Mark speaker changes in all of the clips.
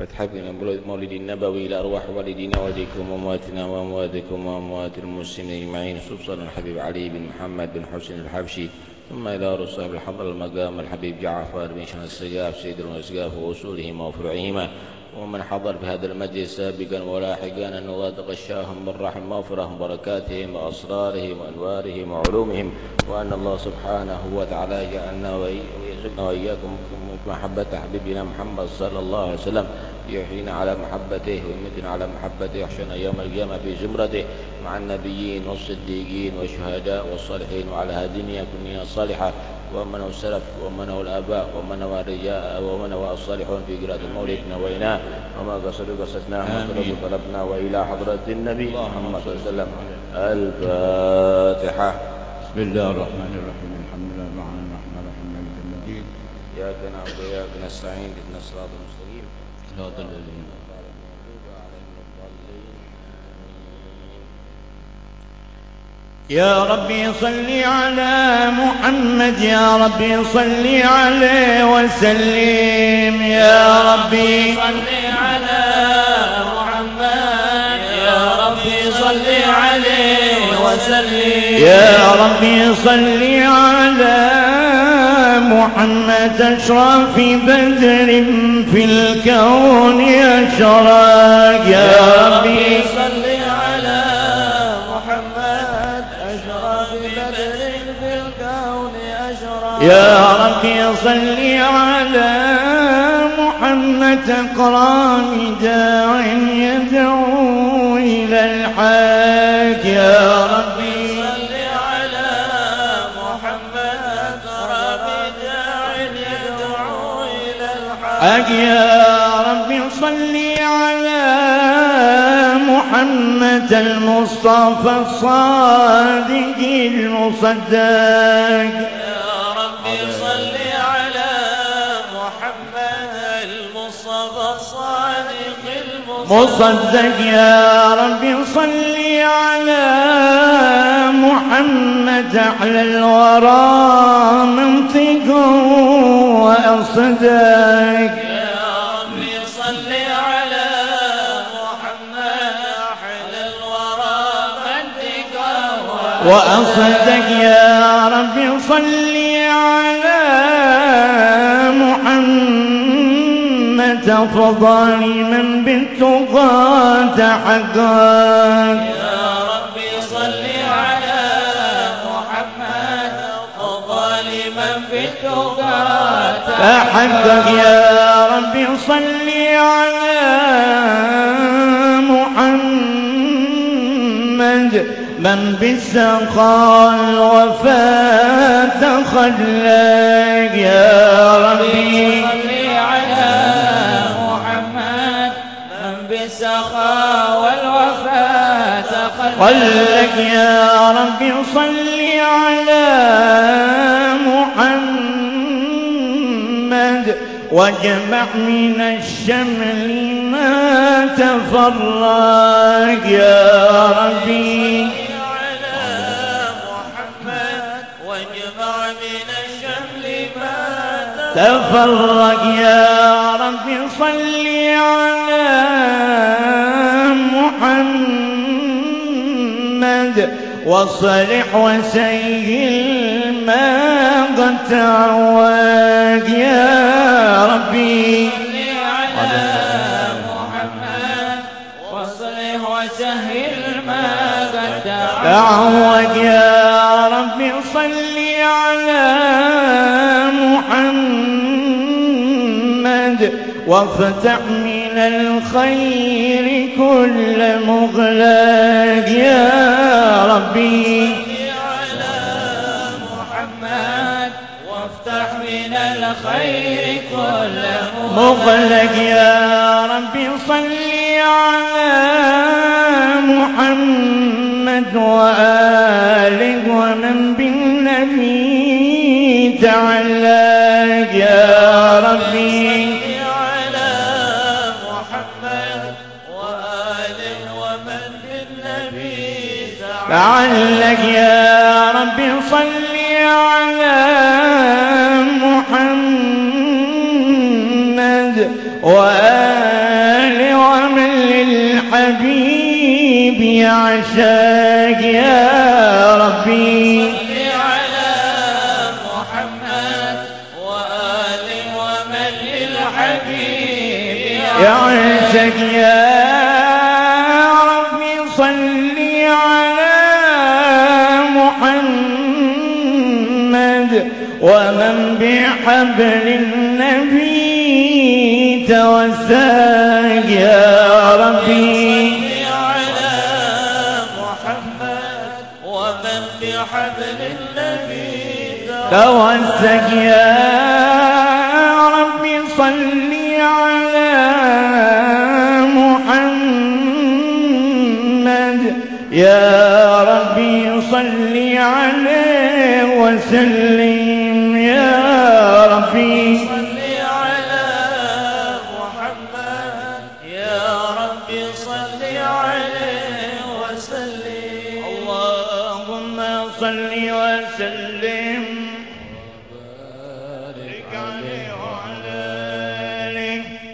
Speaker 1: فتحبنا مولد النبوي إلى أرواح والدينا والديكم وأمواتنا وأمواتكم وأموات المسلمين أجمعين خصوصا الحبيب علي بن محمد بن حسين الحبشي ثم إلى رسول الحضر المقام الحبيب جعفر بن شمس السقاف سيد الأسقاف وأصولهما وفروعهما ومن حضر في هذا المجلس سابقا ولاحقا أن الله تغشاهم بالرحم مغفرة بركاتهم وأسرارهم وأنوارهم وعلومهم وأن الله سبحانه وتعالى جعلنا وإياكم محبة حبيبنا محمد صلى الله عليه وسلم. يحيينا على محبته ويمتنا على محبته يحشرنا يوم القيامة في زمرته مع النبيين والصديقين والشهداء والصالحين وعلى هذه الدنيا كلها الصالحة ومن هو السلف ومن هو الآباء ومن هو الرجاء ومن هو الصالحون في قراءة المولد نويناه وما قصدوا قصدناه وما طلبنا وإلى حضرة النبي محمد صلى الله عليه وسلم. الفاتحة.
Speaker 2: بسم الله الرحمن الرحيم الحمد لله الرحمن الرحيم الرحيم مالك يوم الدين
Speaker 1: إياك نعبد وإياك نستعين اهدنا الصراط المستقيم.
Speaker 2: صراط الذين
Speaker 3: يا ربي صل على محمد يا ربي صل عليه وسلم. يا ربي
Speaker 4: صل على محمد يا ربي صل عليه وسلم.
Speaker 3: يا ربي صل على محمد أشرف بدر في الكون أشرق يا ربي
Speaker 4: صل على محمد أشرف بدر في الكون أشرف
Speaker 3: يا ربي صل على محمد أكرم داع يدعو إلى الحق يا ربي حق يا ربي صل على محمد المصطفى الصادق المصدق. مصدق يا ربي صل على محمد أحلى الورى منطق وأصدق.
Speaker 4: يا ربي صل على محمد الورى
Speaker 3: وأصدق يا ربي صل من بالتقى تحقق.
Speaker 4: يا ربي صل على محمد أفضل من في التقى
Speaker 3: تحقق. يا ربي صل على محمد. من بالسخاء الوفاء تخلق يا ربي
Speaker 4: تخلق
Speaker 3: خلق يا ربي صل على محمد واجمع من الشمل ما تفرق يا ربي. تفرق يا ربي صل واصلح وسيل ما قد تعوج يا ربي.
Speaker 4: على محمد. واصلح وسهل ما قد
Speaker 3: تعوج يا ربي صل على محمد. وافتح من الخير كل مغلق يا ربي.
Speaker 4: على محمد وافتح من الخير كل
Speaker 3: مغلق يا ربي صل على محمد وآله ومن بالنبي تعلق تعلق يا ربي صل على محمد وآله حبيبي عشاك يا ربي.
Speaker 4: وآل ومن للحبيب
Speaker 3: يعشق يا بحبل النبي توساك يا ربي.
Speaker 4: على محمد ومن بحبل النبي
Speaker 3: توسك يا ربي صل على محمد. يا ربي صل عليه وسلم.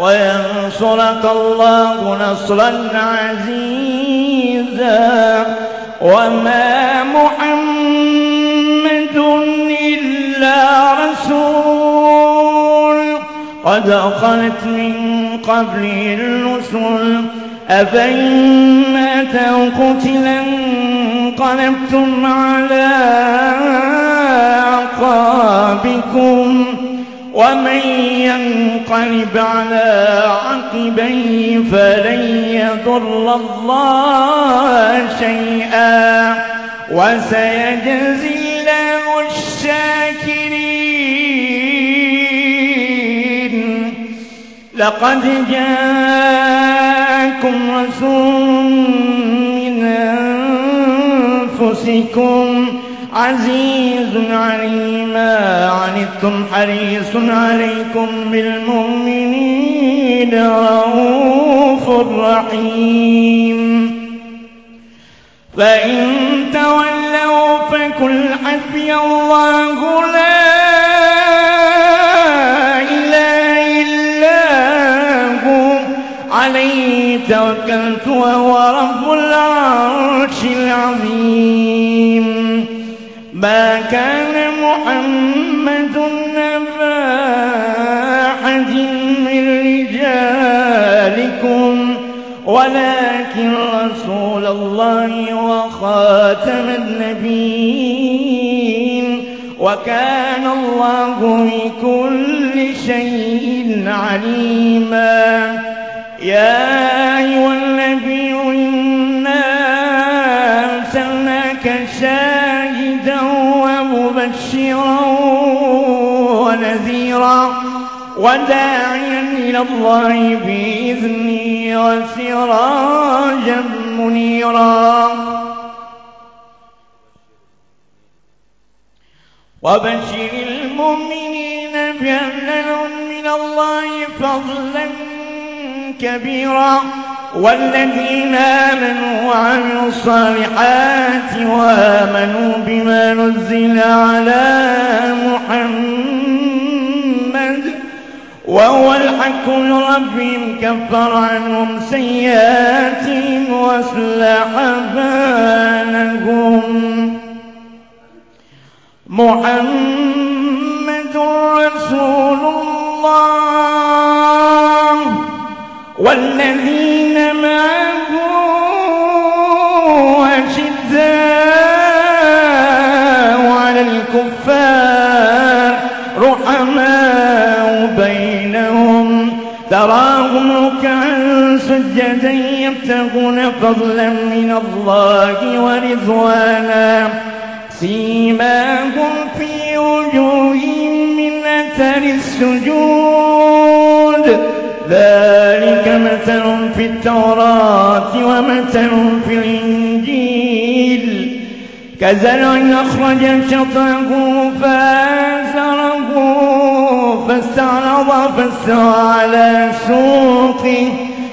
Speaker 3: وينصرك الله نصرا عزيزا. وما محمد إلا رسول. قد خلت من قبله الرسل. أفإن مات أو قتلا انقلبتم على أعقابكم. ومن ينقلب على عقبيه فلن يضر الله شيئا وسيجزي الله الشاكرين. لقد جاءكم رسول من أنفسكم عزيز علي ما عنتم حريص عليكم بالمؤمنين. رؤوف رحيم. فإن تولوا فكل حسبي الله لا إله إلا هو. عليه توكلت وهو رب العرش العظيم. ما كان محمد نبا أحد من رجالكم ولكن رسول الله وخاتم النبيين. وكان الله بكل شيء عليما. يا أيها النبي ونذيرا وداعيا إلى الله بإذنه وسراجا منيرا. وبشر المؤمنين بأن لهم من الله فضلا كبيرا والذين آمنوا وعملوا الصالحات وآمنوا بما نزل على محمد وهو الحق من ربهم كفر عنهم سيئاتهم وأصلح بالهم محمد رسول الله والذين يبتغون فضلا من الله ورضوانا. سيماهم في وجوههم من أثر السجود. ذلك مثل في التوراة ومثل في الإنجيل. كزرع أخرج شطره فآزره فاستعرض فاستوى على سوقه.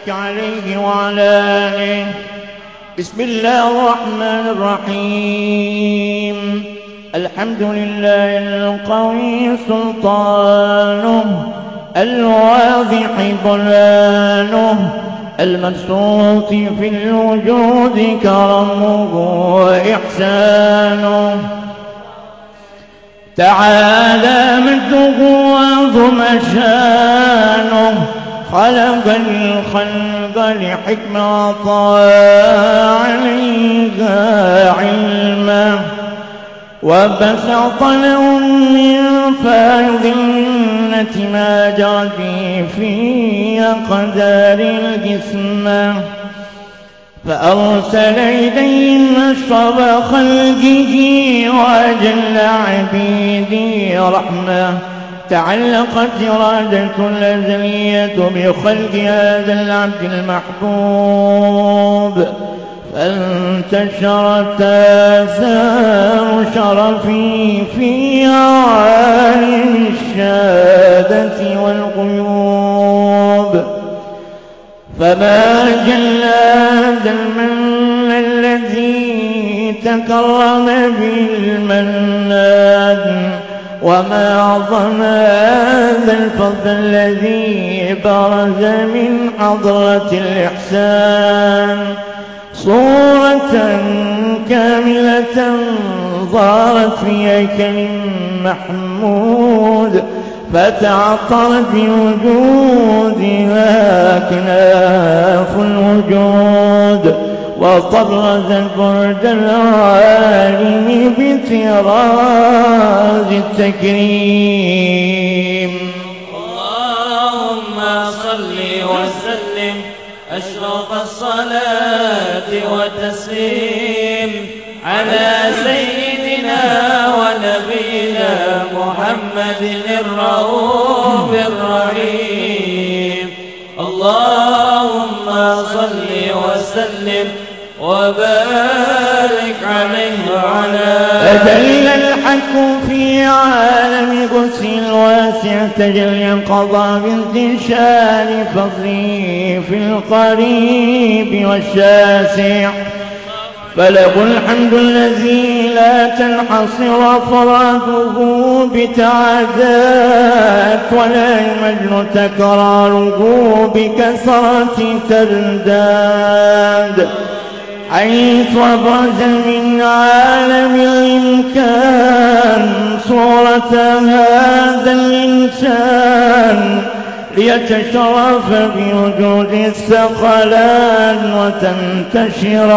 Speaker 4: وبارك عليه وعلى آله.
Speaker 3: بسم الله الرحمن الرحيم. الحمد لله القوي سلطانه الواضح ضلانه المبسوط في الوجود كرمه وإحسانه. تعالى مجده وعظم شأنه. خلق الخلق لحكمة عليها علما وبسط لهم من الجنة ما جرى في أقدار الجسم. فأرسل إليهم أشرف خلقه وأجل عبيده رحمة. تعلقت إرادة الأزلية بخلق هذا العبد المحبوب. فانتشرت آثار شرفي في عالم الشادة والغيوب فما جل هذا المن الذي تكرم بالمنان وما أعظم هذا الفضل الذي برز من حضرة الإحسان صورة كاملة ظهرت في هيكل محمود فتعطرت بوجودها كناف الوجود وطرز برد العالم بطراز التكريم
Speaker 4: اللهم صل وسلم أشرف الصلاة والتسليم على سيدنا ونبينا محمد الرؤوف الرحيم اللهم صل وسلم وبارك عليه وعلى
Speaker 3: أدل الحق في عالم قدس الواسع تجلي قضى بانتشار فضله في القريب والشاسع. فله الحمد الذي لا تنحصر أفراده بتعداد ولا يمل تكراره بكثرة ترداد. حيث أبرز من عالم الإمكان صورة هذا الإنسان ليتشرف بوجود الثقلان وتنتشر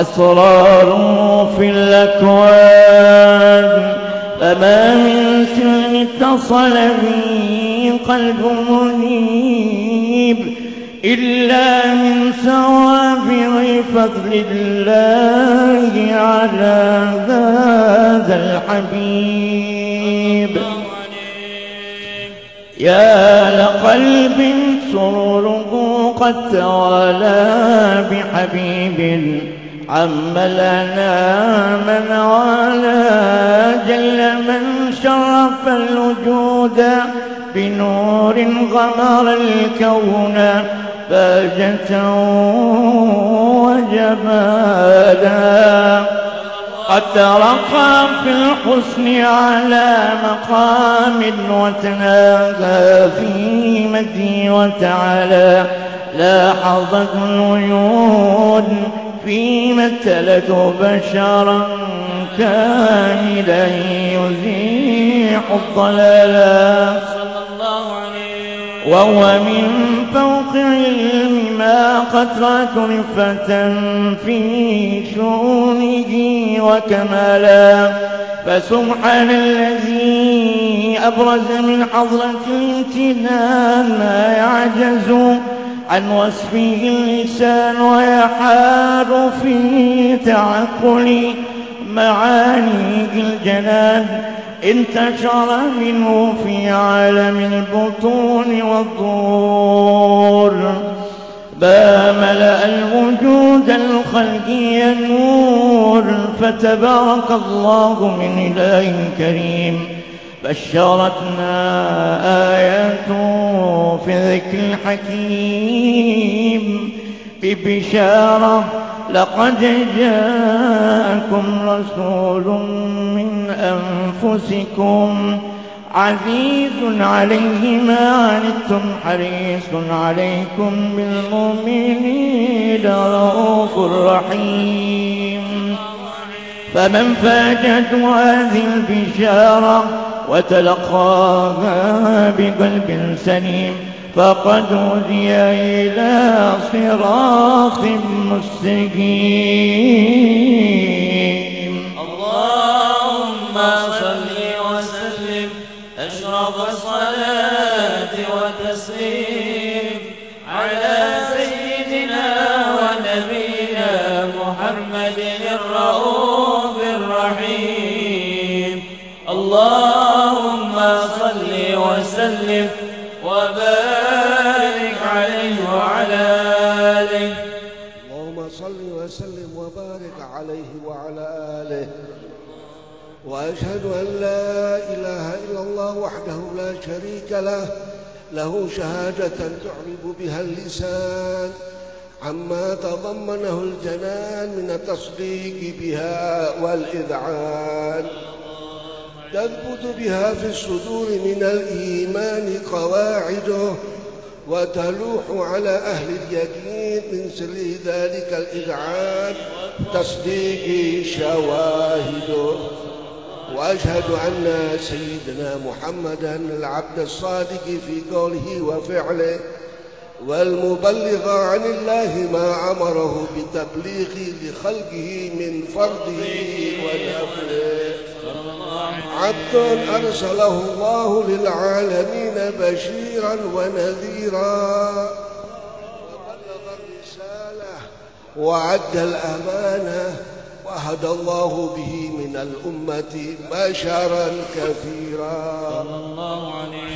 Speaker 3: أسراره في الأكوان. فما من سن اتصل به قلب منيب. إلا من سوابع فضل الله على هذا الحبيب. يا لقلب سروره قد توالى بحبيب عم لنا من والى جل من شرف الوجود. بنور غمر الكون بهجة وجمالا. قد ترقى في الحسن على مقام وتناهى في مدي وتعالى لاحظت الوجود في مثلته بشرا كاملا يزيح الضلالا وهو من فوق علم ما قطرة رفة في شؤونه وكمالا. فسبحان الذي أبرز من حضرة الامتنان ما يعجز عن وصفه اللسان ويحار في تعقل معاني الجنان. انتشر منه في عالم البطون والظهور ما ملأ الوجود الخلقي نور فتبارك الله من إله كريم. بشرتنا آياته في ذكر الحكيم. ببشارة لقد جاءكم رسول من أنفسكم عزيز عليه ما عنتم حريص عليكم بالمؤمنين رؤوف رحيم. فمن فاتته هذه البشارة وتلقاها بقلب سليم فقد هدي إلى صراط مستقيم.
Speaker 4: اللهم صل وسلم أشرف عليه وعلى آله.
Speaker 5: وأشهد أن لا إله إلا الله وحده لا شريك له. له شهادة تعرب بها اللسان. عما تضمنه الجنان من التصديق بها والإذعان. تثبت بها في الصدور من الإيمان قواعده. وتلوح على أهل اليقين من سر ذلك الإذعان تصديق شواهده وأشهد أن سيدنا محمدا العبد الصادق في قوله وفعله والمبلغ عن الله ما أمره بتبليغ لخلقه من فرضه ونفله. عبد أرسله الله للعالمين بشيرا ونذيرا. وبلغ الرسالة وعد الأمانة. وهدى الله به من الأمة بشرا كثيرا.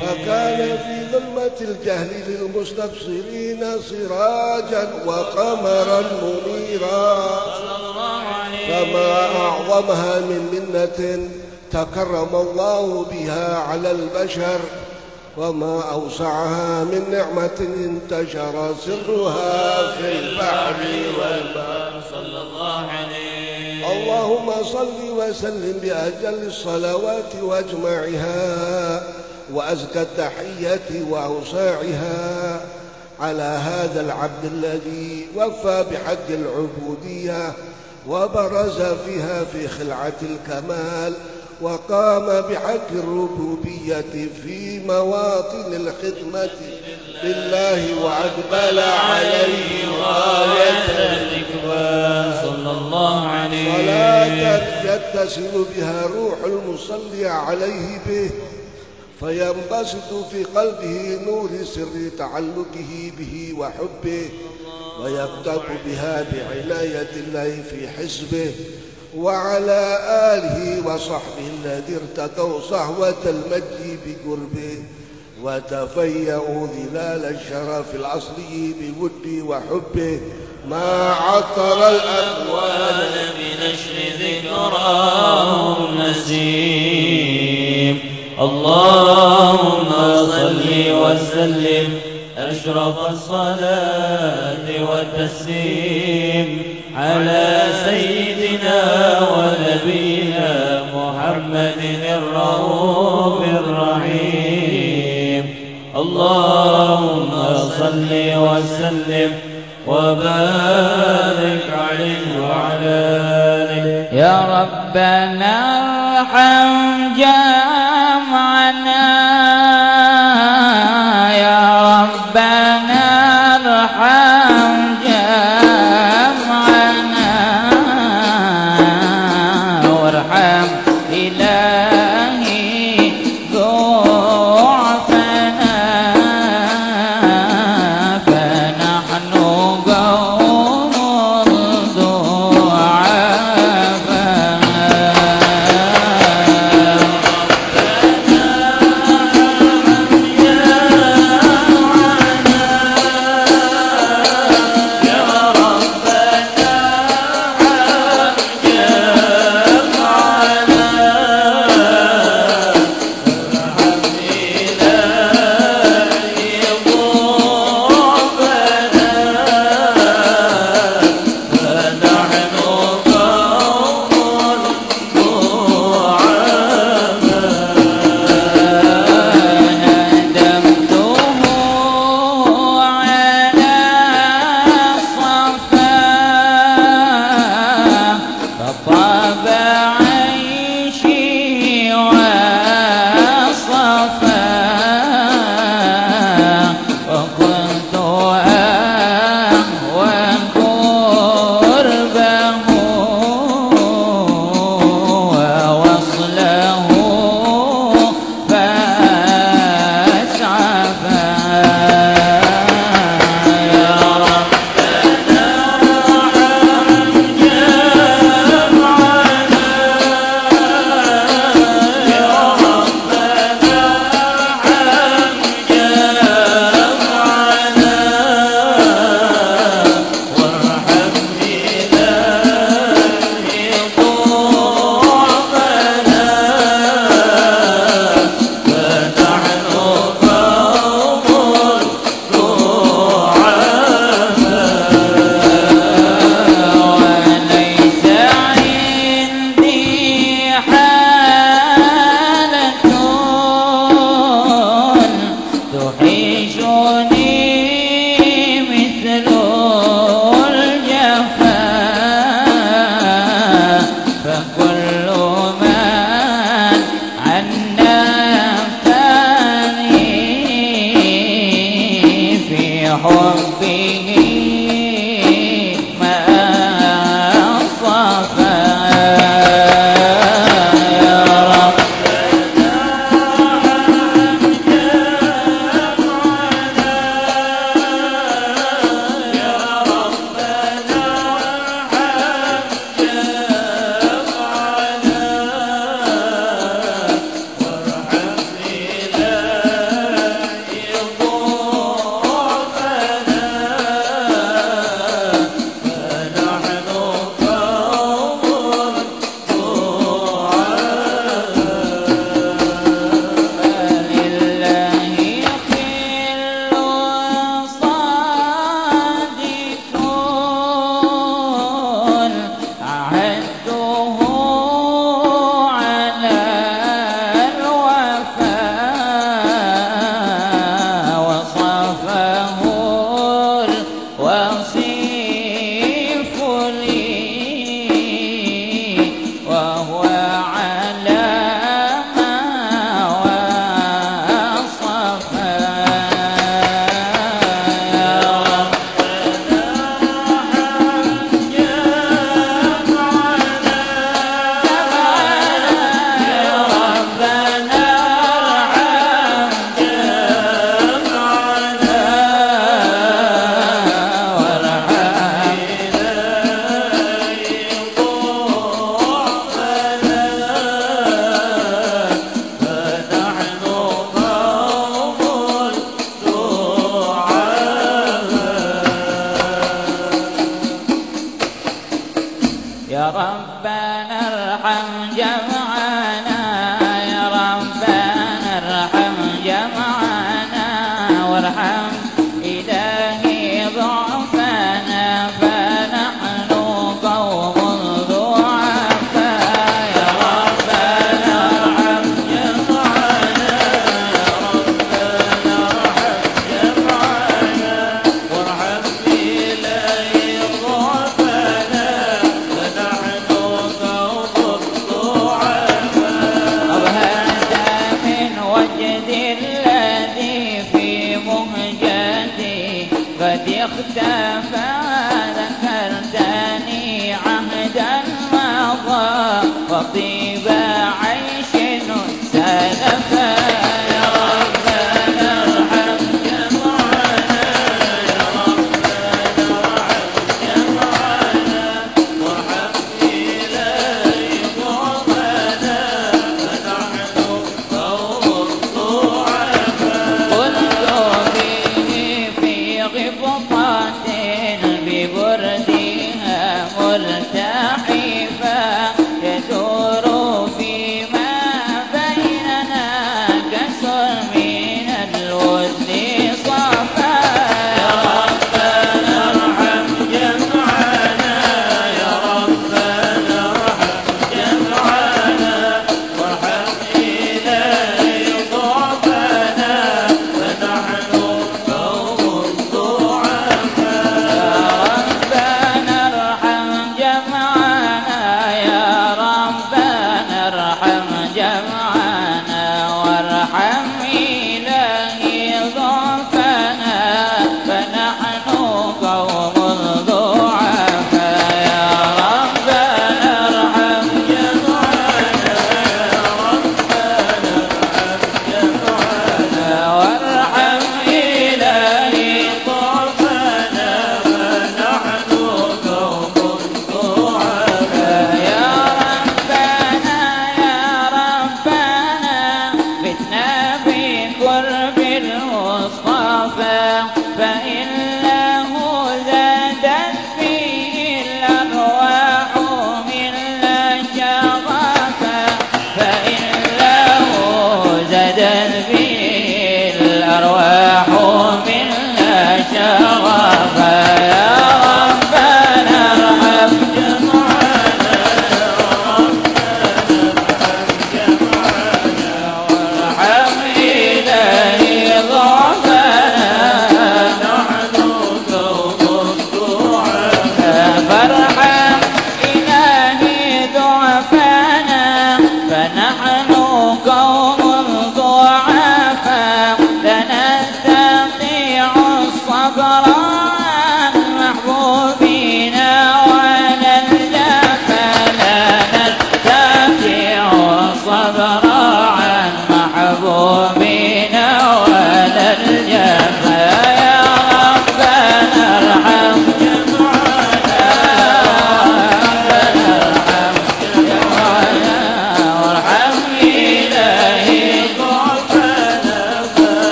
Speaker 5: فكان في ظلمة الجهل للمستبصرين سراجا وقمرا منيرا. فما أعظمها من منة تكرم الله بها على البشر وما أوسعها من نعمة انتشر سرها في البحر والبحر.
Speaker 4: صلى الله عليه
Speaker 5: اللهم صل وسلم بأجل الصلوات وأجمعها وأزكى التحية وأوساعها على هذا العبد الذي وفى بحق العبودية وبرز فيها في خلعة الكمال وقام بحق الربوبية في مواطن الخدمة لله وأقبل عليه غاية
Speaker 4: الإكبار. صلى الله عليه
Speaker 5: صلاة يتصل بها روح المصلي عليه به فينبسط في قلبه نور سر تعلقه به وحبه ويكتب بها بعناية الله في حزبه وعلى آله وصحبه الذي ارتقوا صحوة المجد بقربه وتفيأوا ظلال الشرف الأصلي بوده وحبه. ما عطر الأكوان
Speaker 4: بنشر ذكراه نسيم. اللهم صل وسلم أشرف الصلاة والتسليم على سيدنا ونبينا محمد الرؤوف الرحيم. اللهم صل وسلم وبارك عليه وعلى آله.
Speaker 6: يا ربنا ارحم جمعنا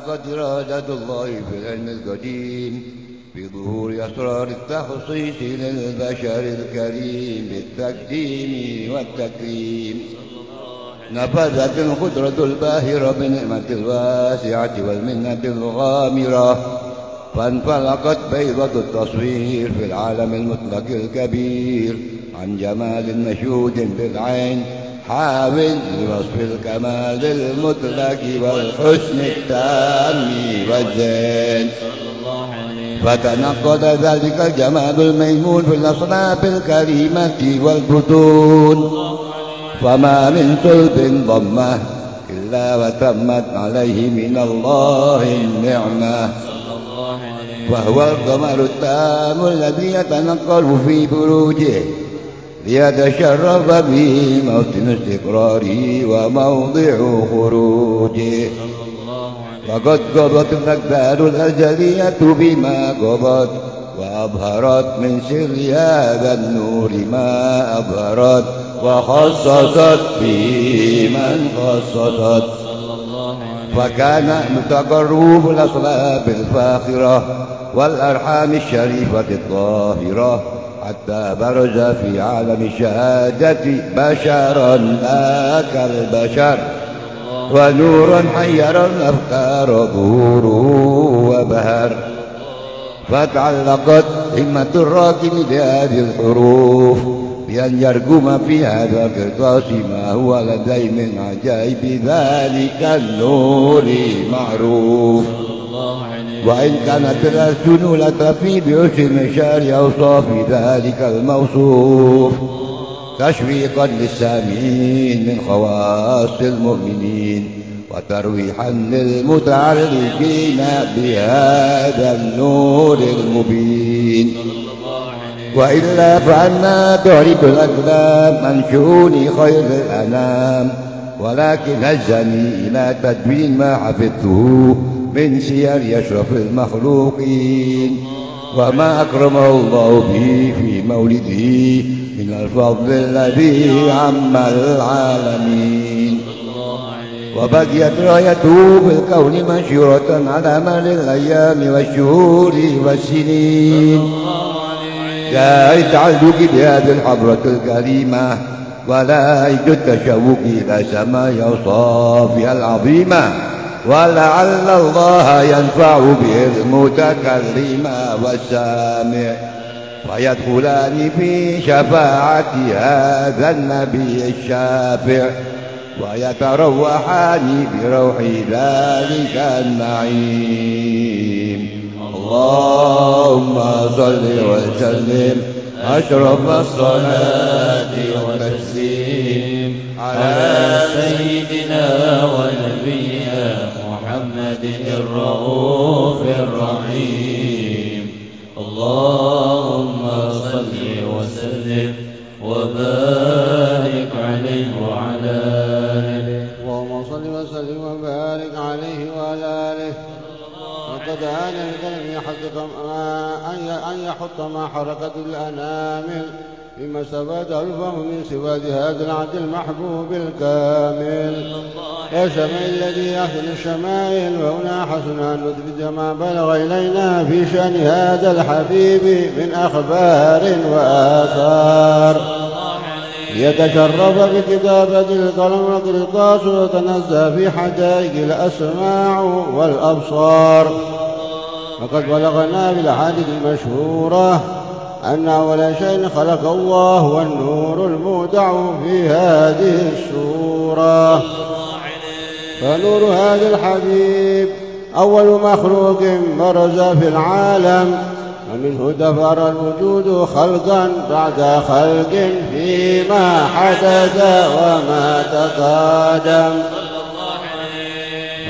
Speaker 7: حقت إرادة الله في العلم القديم بظهور أسرار التخصيص للبشر الكريم بالتقديم والتكريم. نفذت القدرة الباهرة بنعمة الواسعة والمنة الغامرة فانفلقت بيضة التصوير في العالم المطلق الكبير عن جمال مشهود بالعين حاول بوصف الكمال المطلق والحسن التام والزين. فتنقض ذلك الجمال الميمون في الأصناف الكريمة والبطون. فما من صلب ضمه إلا وتمت عليه من الله النعمة. وهو القمر التام الذي يتنقل في بروجه ليتشرف به موطن استقراره وموضع خروجه وقد قضت الأقدار الأزلية بما قضت وأظهرت من سر هذا النور ما أظهرت وخصصت به من خصصت. فكان متقرب الأصلاب الفاخرة والأرحام الشريفة الطاهرة حتى برز في عالم الشهادة بشرا لا كالبشر ونورا حير الأفكار ظهوره وبهر. فتعلقت همة الراكب بهذه الحروف بأن يرجم في هذا القرطاس ما هو لدي من عجائب ذلك النور معروف. وإن كانت الألسن لتفي بعشر مشار أوصاف ذلك الموصوف تشويقا للسامعين من خواص المؤمنين وترويحا للمتعلقين بهذا النور المبين. وإلا فأنا تعرف الأقلام عن شؤون خير الأنام ولكن هزني إلى تدوين ما حفظته من سير يشرف المخلوقين وما أكرمه الله به في مولده من الفضل الذي عم العالمين. وبقيت رايته في الكون منشورة على مر الأيام والشهور والسنين. لا التعلق بهذه الحضرة الكريمة ولا التشوق إلى سماء أوصافها العظيمة. ولعل الله ينفع به المتكلم والسامع فيدخلان في شفاعة هذا النبي الشافع. ويتروحان بروح ذلك النعيم. اللهم صل وسلم أشرف الصلاة والتسليم.
Speaker 4: على سيدنا ونبينا محمد الرؤوف الرحيم. اللهم صل وسلم وبارك عليه وعلى آله.
Speaker 8: اللهم صل وسلم وبارك عليه وعلى آله. وقد آن الكلم يحقق أن يحط ما حركت الأنامل. مما استفاد الفهم من سواد هذا العبد المحبوب الكامل. يا شمع الذي يحسن الشمائل وهنا حسن أن نثبت ما بلغ إلينا في شأن هذا الحبيب من أخبار وآثار. يتشرف بكتابة القلم والقرطاس وتنزه في حدائق الأسماع والأبصار. وقد بلغنا بالأحاديث المشهورة أن أول شيء خلق الله هو النور المودع في هذه السورة. فنور هذا الحبيب أول مخلوق برز في العالم ومنه دفر الوجود خلقا بعد خلق فيما حدث وما تقادم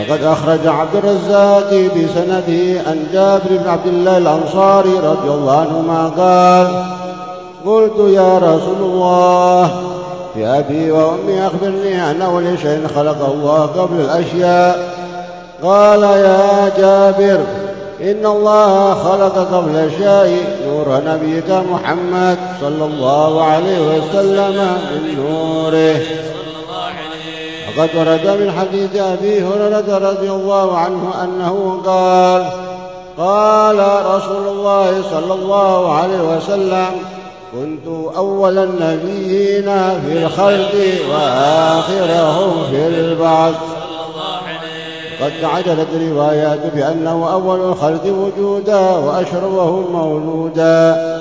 Speaker 8: وقد أخرج عبد الرزاق بسنده عن جابر بن عبد الله الأنصاري رضي الله عنهما قال قلت يا رسول الله يا أبي وأمي أخبرني عن أول شيء خلق الله قبل الأشياء. قال يا جابر إن الله خلق قبل الأشياء نور نبيك محمد صلى الله عليه وسلم من نوره. وقد ورد من حديث أبي هريرة رضي الله عنه أنه قال قال رسول الله صلى الله عليه وسلم كنت أول النبيين في الخلق وآخرهم في البعث قد تعددت الروايات بأنه أول الخلق وجودا وأشربهم مولودا.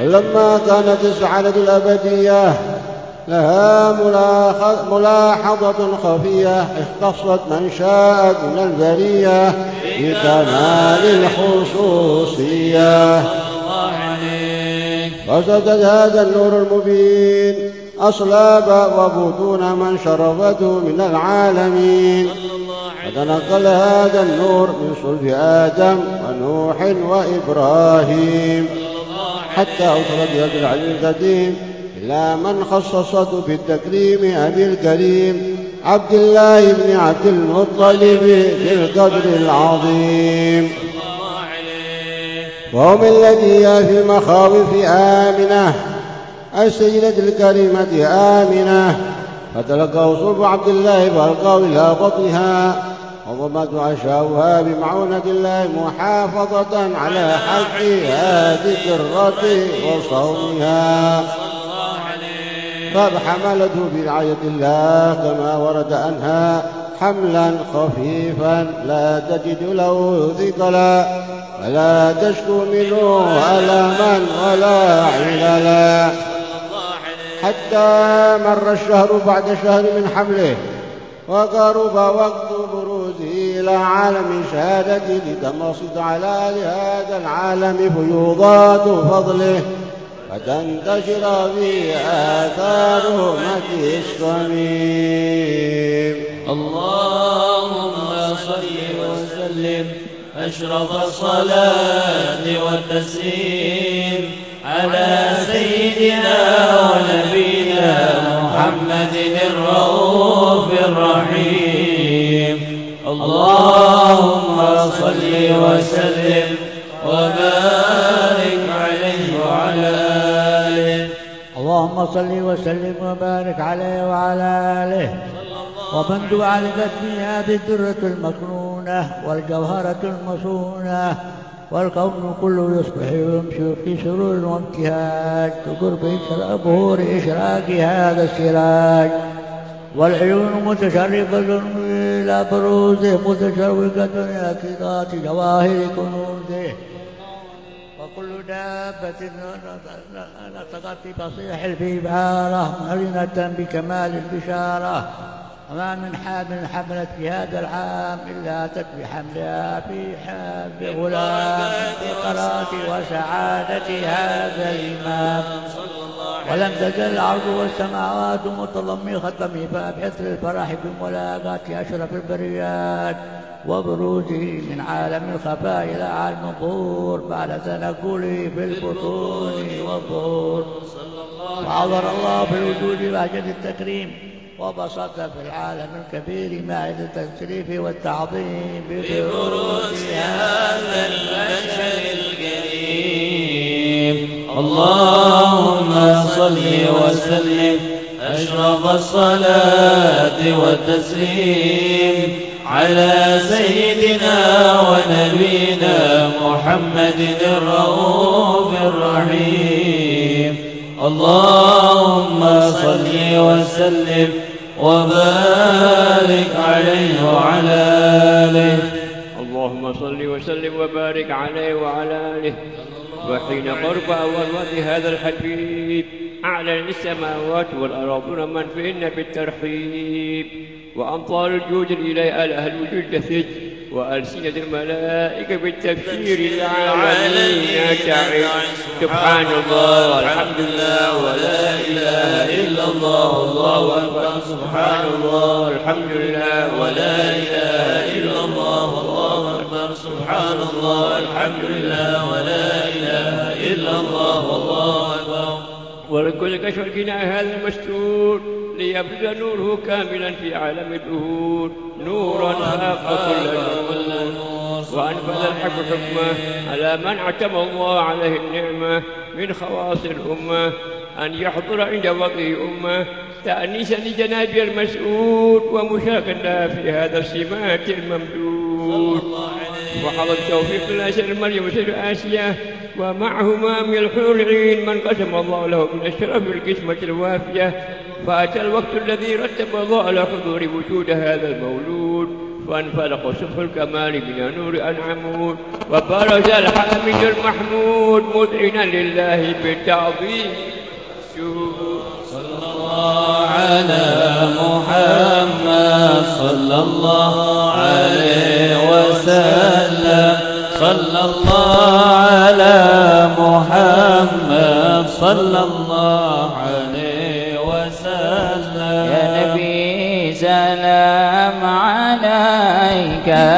Speaker 8: ولما كانت السعادة الأبدية لها ملاحظة خفية اختصت من شاءت من البرية بكمال الخصوصية. فسدد هذا النور المبين أصلاب وبطون من شرفته من العالمين. فتنقل هذا النور من صلب آدم ونوح وإبراهيم. حتى أوصلت إلى العلم القديم إلى من خصصته بالتكريم أبي الكريم عبد الله بن عبد المطلب في القدر العظيم. وهم الذي في المخاوف آمنة السيدة الكريمة آمنة. فتلقوا صلب عبد الله فألقوا إلى بطنها وضمت عشاؤها بمعونة الله محافظة على حق هذه الرة وصومها فحملته برعاية الله كما ورد عنها حملا خفيفا لا تجد له ثقلا ولا تشكو منه ألما ولا عللا. حتى مر الشهر بعد شهر من حمله وقرب وقت بروزه إلى عالم شهادته لتمصد على هذا العالم فيوضات فضله. فتنتشر في آثار مدي الصميم
Speaker 4: اللهم صل وسلم أشرف الصلاة والتسليم على سيدنا ونبينا محمد الرؤوف الرحيم اللهم صل وسلم وبارك وعلى آله
Speaker 9: اللهم صل وسلم وبارك عليه وعلى آله. ومن دعلقت في هذه الدرة المكنونة والجوهرة المصونة والكون كله يصبح ويمشي في سرور وابتهاج بقرب ظهور إشراق هذا السراج. والعيون متشرقة إلى بروزه متشوقة إلى كتات جواهر كنوزه. وكل دابة نطقت بفصيح العبارة معلنة بكمال البشارة. وما من حامل حملت في هذا العام إلا أتت بحملها في حامل غلام بقراءة وسعادة هذا الإمام. ولم تزل الأرض والسماوات متضمخة بحثر الفرح بملاقاة أشرف البريات وبروزه من عالم الخفاء إلى عالم الظهور بعد تنقله في البطون والظهور. وعظر الله في الوجود بهجة التكريم وبسط في العالم الكبير مائدة التشريف والتعظيم ببروز
Speaker 4: هذا البشر الكريم. اللهم صل وسلم. أشرف الصلاة والتسليم على سيدنا ونبينا محمد الرؤوف الرحيم. اللهم صل وسلم وبارك عليه وعلى آله.
Speaker 10: اللهم صل وسلم وبارك عليه وعلى آله. وحين قرب أول وقت هذا الحبيب أعلن السماوات والأرض من فيهن بالترحيب وأمطار الجود إلى أهل الوجود تثج وألسنة الملائكة بالتبشير العالمين تعي سبحان الله والحمد لله ولا إله إلا الله والله أكبر. سبحان الله والحمد لله ولا إله إلا الله والله أكبر. سبحان الله والحمد لله ولا إله إلا الله والله أكبر. ولكل كشف الجناء هذا المستور ليبرز نوره كاملا في عالم الدهور نورا فاق كل نور. وأنفذ الحق حكمه على من اعتمى الله عليه النعمة من خواص الأمة. أن يحضر عند وضعه أمة. تأنيسا لجناب المسؤول ومشاغلا في هذا السمات الممدود. وحظى التوفيق لأسر مريم سر آسيا. ومعهما من الحور العين من قسم الله له من الشرف القسمة الوافية. فأتى الوقت الذي رتب الله على حضور وجود هذا المولود فانفلق سبح الكمال من نور العمود وبرز الحامد المحمود مذعنا لله بالتعظيم.
Speaker 11: صلى الله على محمد صلى الله عليه وسلم. صلى الله على محمد صلى
Speaker 12: الله
Speaker 11: ذلك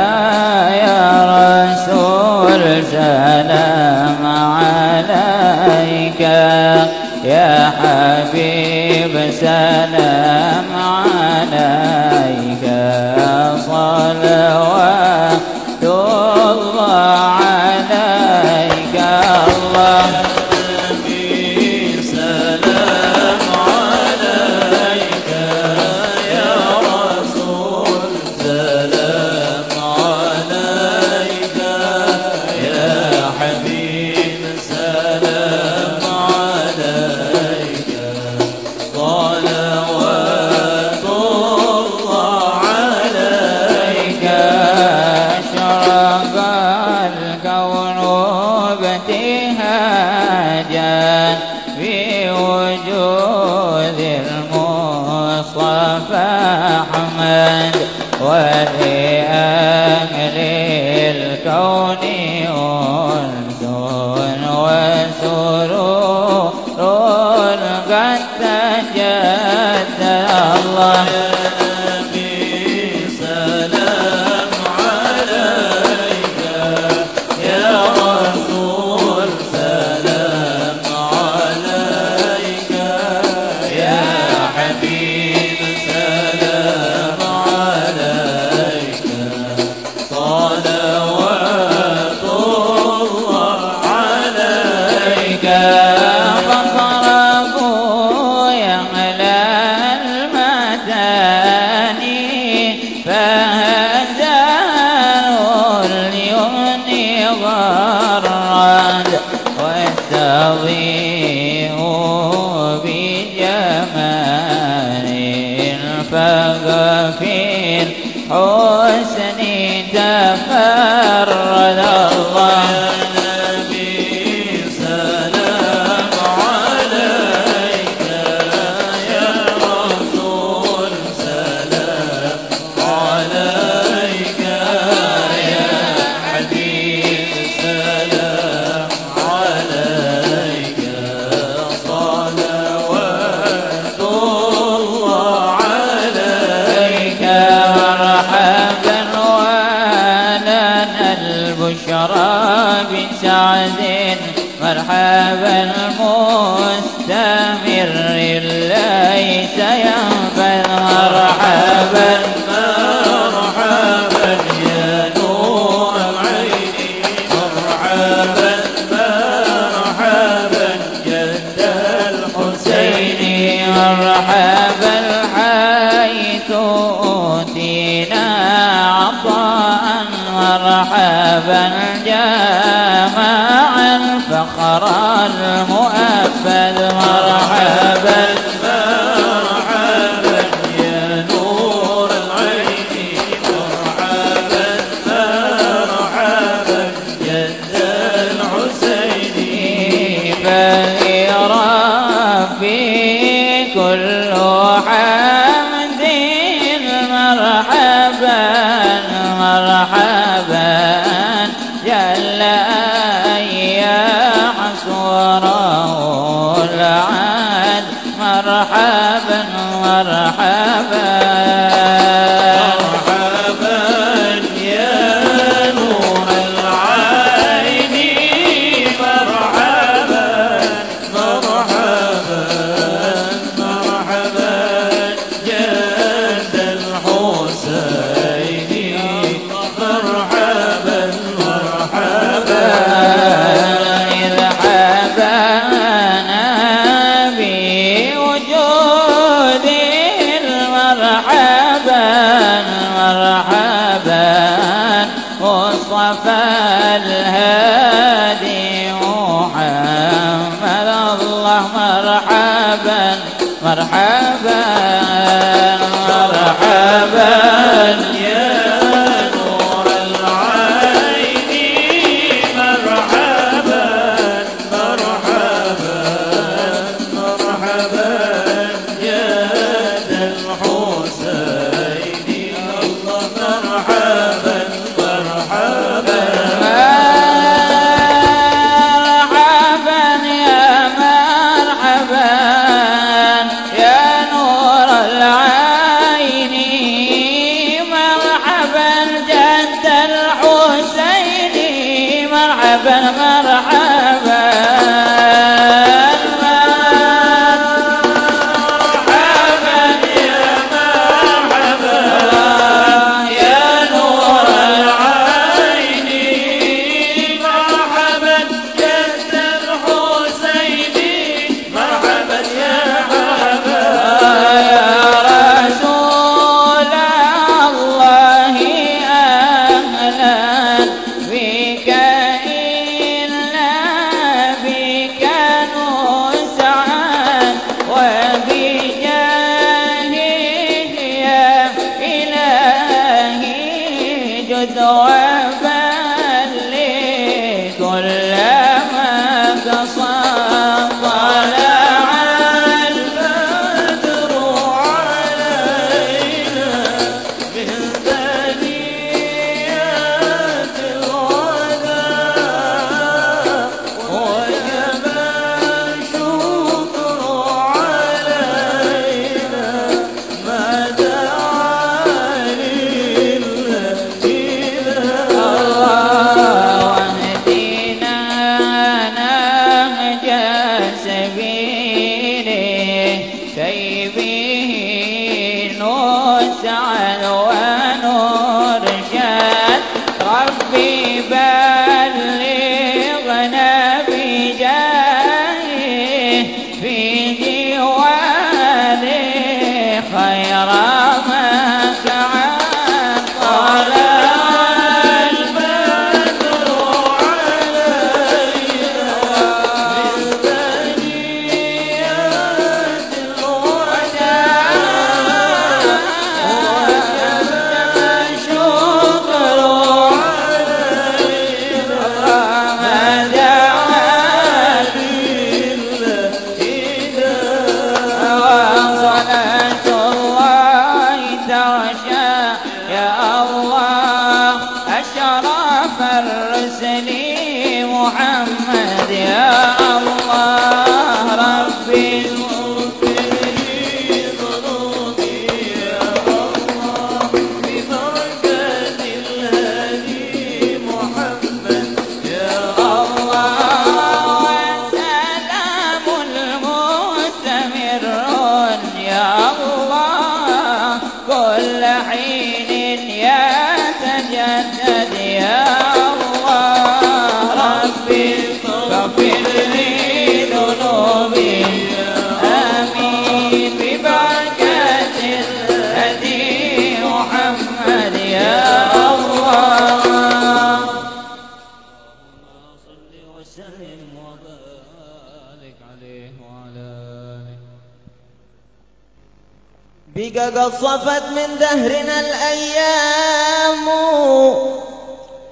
Speaker 11: قد صفت من دهرنا الأيام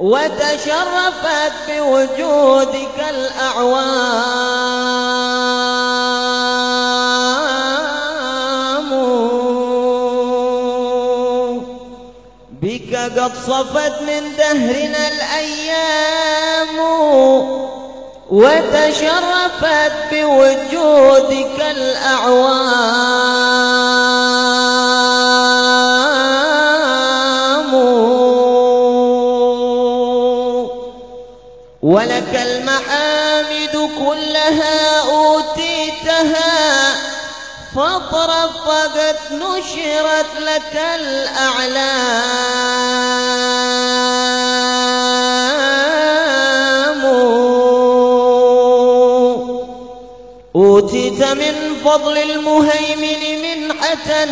Speaker 11: وتشرفت بوجودك الأعوام. بك قد صفت من دهرنا الأيام وتشرفت بوجودك الأعوام. كلها أوتيتها فطرفقت نشرت لك الأعلام. أوتيت من فضل المهيمن منحة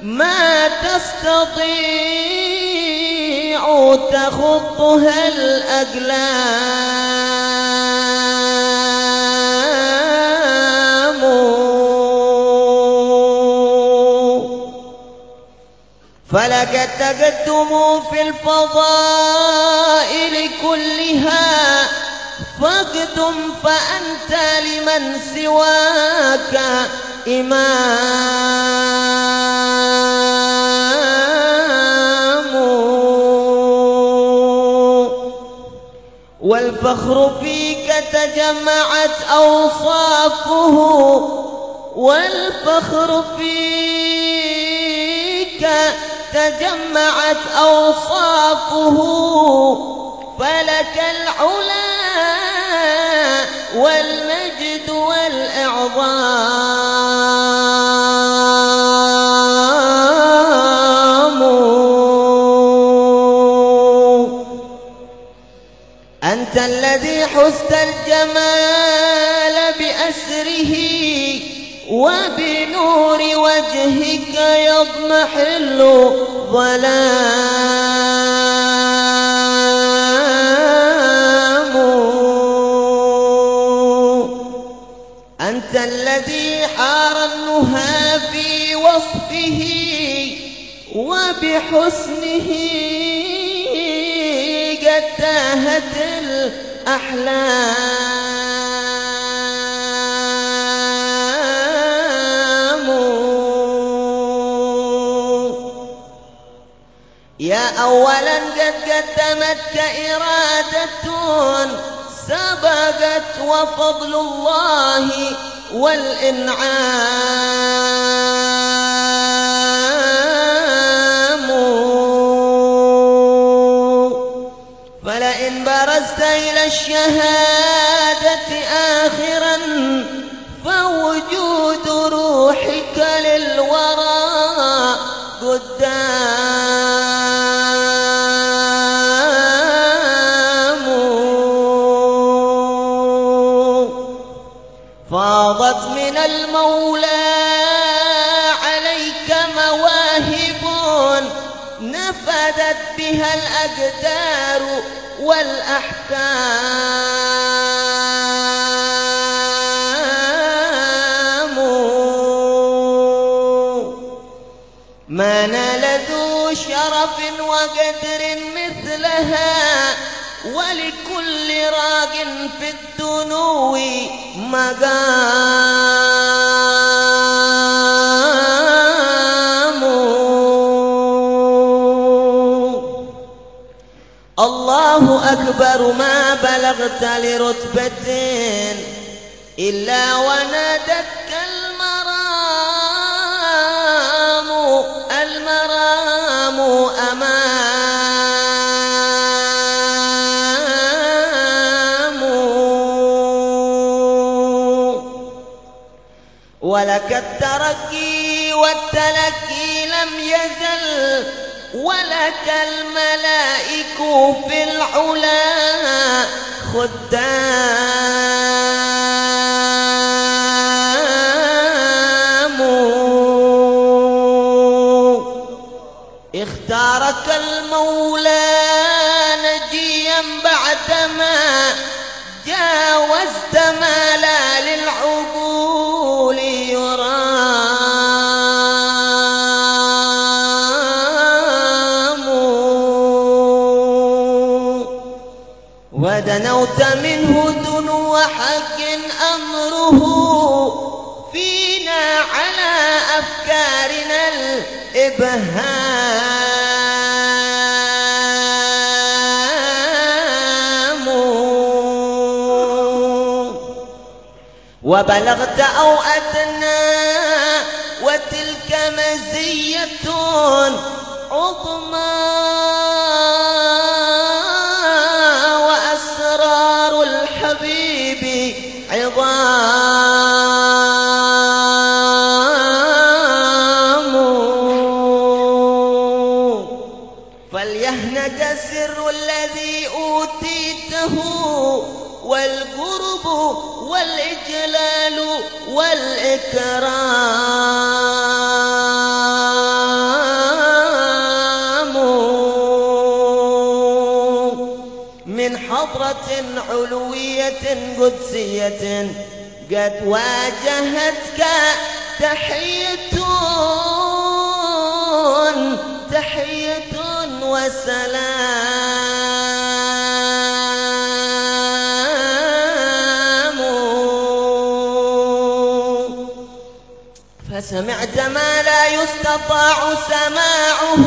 Speaker 11: ما تستطيع تخطها الأقلام فلك تقدم في الفضائل كلها فاقدم فأنت لمن سواك إمام.
Speaker 6: والفخر فيك تجمعت أوصافه والفخر فيك تجمعت أوصافه فلك العلا والمجد والإعظام. أنت الذي حزت الجمال بأسره وبنور وجهك يضمحل ظلام. أنت الذي حار النهى في وصفه وبحسنه قد تاهت الأحلام. أولا قد قدمتك إرادة سبقت وفضل الله والإنعام. فلئن برزت إلى الشهادة آخرا فوجود روحك للورى قدام. الأقدار والأحكام. ما نال ذو شرف وقدر مثلها ولكل راق في الدنو مقام. الله أكبر ما بلغت لرتبة إلا ونادتك المرام المرام أمام ولك الملائك في العلا خدام الإبهام وبلغت أو أدنى وتلك مزية عظمى وأسرار الحبيب عظام. والإكرام من حضرة علوية قدسية قد واجهتك تحية تحية وسلام. ما لا يستطاع سماعه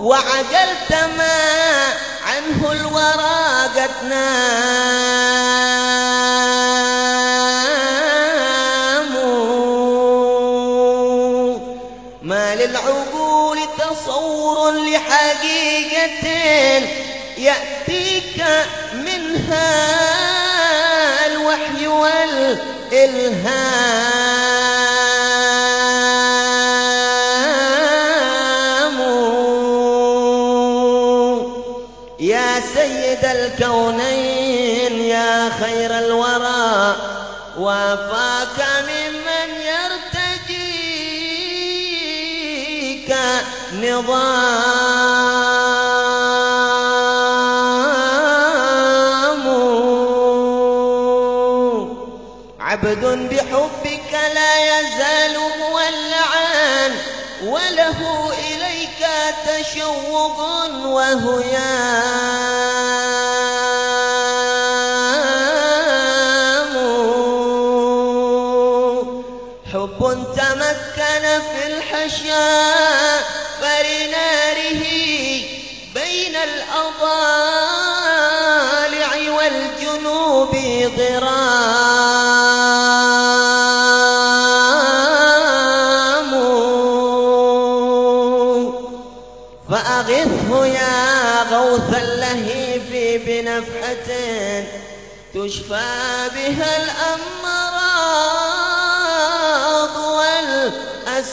Speaker 6: وعجلت ما عنه الورى ضاقت ناموا ما للعقول تصور لحقيقة يأتيك منها الوحي والإلهام. الكونين يا خير الورى وافاك ممن يرتجيك نظام. عبد بحبك لا يزال مولعا وله إليك تشوق وهيام تشفى بها الأمراض والأسقام.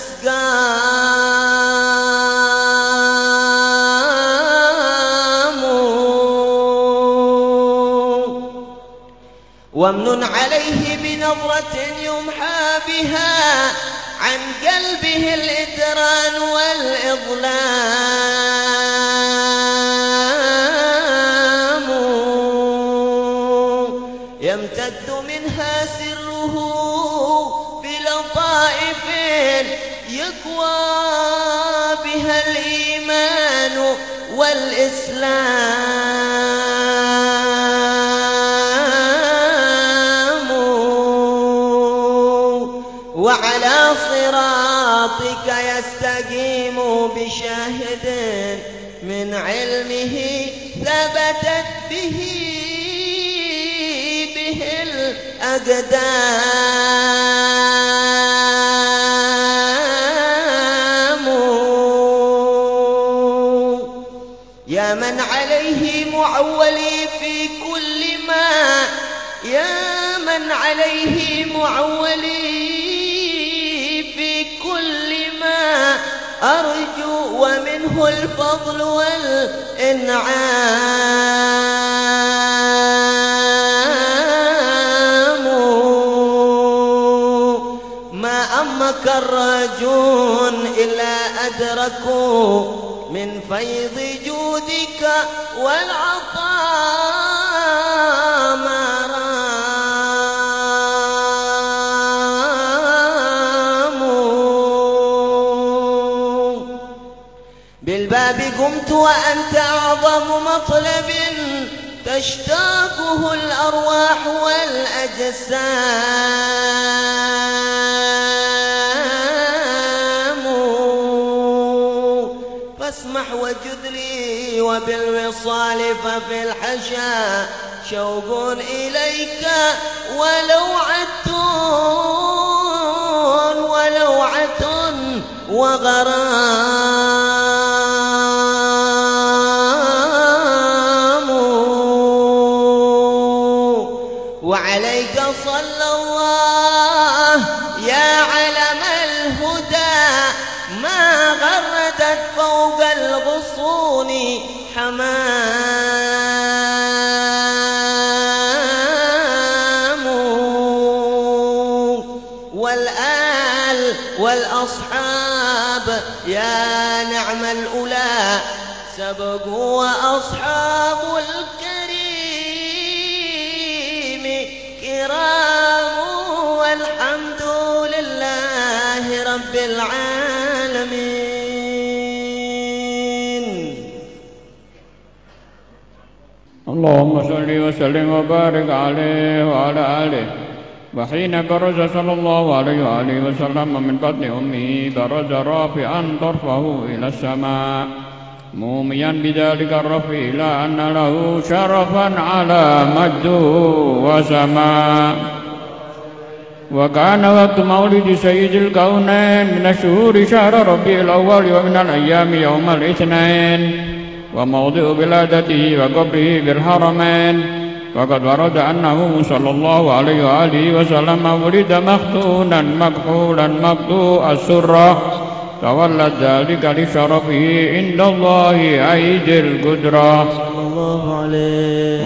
Speaker 6: وامن عليه بنظرة يمحى بها عن قلبه الإدران والإظلام. يقوى بها الإيمان والإسلام. وعلى صراطك يستقيم بشاهد من علمه ثبتت به به الأقدام. معولي في كل ما يا من عليه معولي في كل ما أرجو ومنه الفضل والإنعام. ما أمك الرجون إلا أدركوا من فيض جودك والعطاء ما راموا بالباب قمت وأنت أعظم مطلب تشتاقه الأرواح والأجسام فاسمح وجد لي وبالوصال ففي الحشا شوق إليك ولوعة ولوعة وغرام
Speaker 13: اللهم صل وسلم وبارك عليه وعلى آله. وحين برز صلى الله عليه وآله وسلم من بطن أمه برز رافعا طرفه إلى السماء موميا بذلك الرفع إلى أن له شرفا على مجده وسماء. وكان وقت مولد سيد الكونين من الشهور شهر ربيع الأول ومن الأيام يوم الاثنين. وموضع ولادته وقبره بالحرمين. وقد ورد أنه صلى الله عليه وآله وسلم ولد مختونا مكحولا مقطوع السرة. تولد ذلك لشرفه عند الله أيدي القدرة.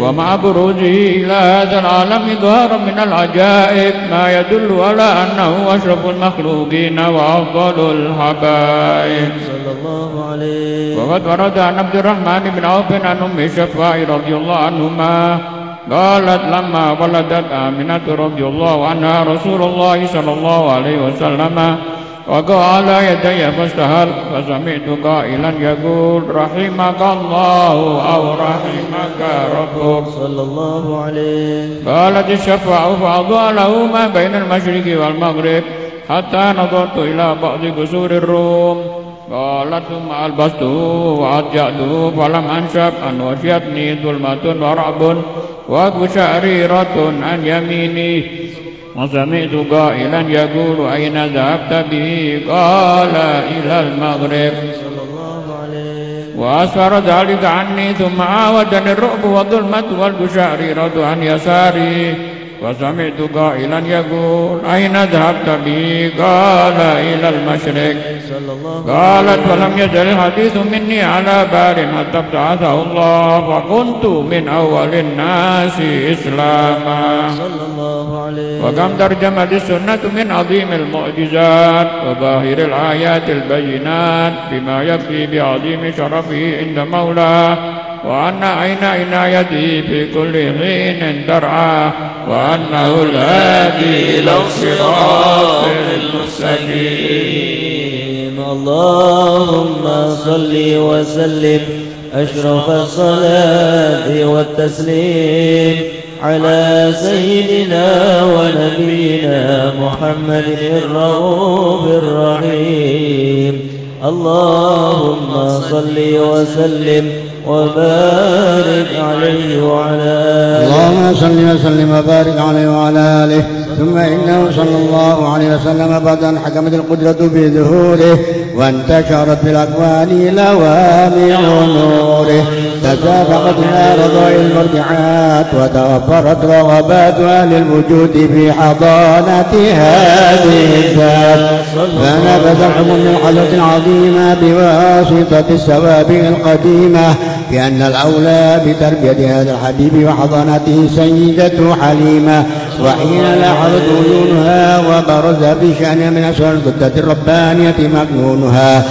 Speaker 13: ومع بروزه إلى هذا العالم ظهر من العجائب ما يدل على أنه أشرف المخلوقين وأفضل الحبائب. وقد ورد عن عبد الرحمن بن عوف عن أم الشفاء رضي الله عنهما قالت لما ولدت آمنة رضي الله عنها رسول الله صلى الله عليه وسلم وقع على يدي فاستهل فسمعت قائلا يقول رحمك الله أو رحمك ربك.
Speaker 11: صلى الله عليه.
Speaker 13: قالت الشفاعة فأضاء له ما بين المشرق والمغرب حتى نظرت إلى بعض قصور الروم. قالت ثم ألبسته وأضجعته فلم أنشب أن وشيتني ظلمة ورعب وقشعريرة عن يميني. وسمعت قائلا يقول أين ذهبت به قال إلى المغرب. وأسفر ذلك عني ثم عاودني الرعب والظلمة والقشعريرة عن يساري. وسمعت قائلا يقول أين ذهبت بي? قال إلى المشرق. قالت فلم يزل الحديث مني على بال حتى ابتعثه الله فكنت من أول الناس إسلاما. وكم ترجمت السنة من عظيم المعجزات وظاهر الآيات البينات بما يكفي بعظيم شرفه عند مولاه. وأن عين عنايته في كل حين ترعى وأنه الهادي إلى الصراط المستقيم.
Speaker 11: اللهم صل وسلم أشرف الصلاة والتسليم على سيدنا ونبينا محمد الرؤوف الرحيم. اللهم صل وسلم وبارك عليه وعلى آله.
Speaker 14: اللهم صل وسلم وبارك عليه وعلى آله. ثم إنه صلى الله عليه وسلم بعد أن حكمت القدرة بظهوره وانتشرت في الأكوان لوامع نوره. تسابقت رضاء المرجعات وتوفرت رغبات أهل الوجود في حضانة هذه الذات. فنبذ الحكم من العظيمة بواسطة السوابق القديمة بأن الأولى بتربية هذا الحبيب وحضانته سيدة حليمة. وحين لاحظت عيونها وبرز بشأن من أسرار القدة الربانية مكنونها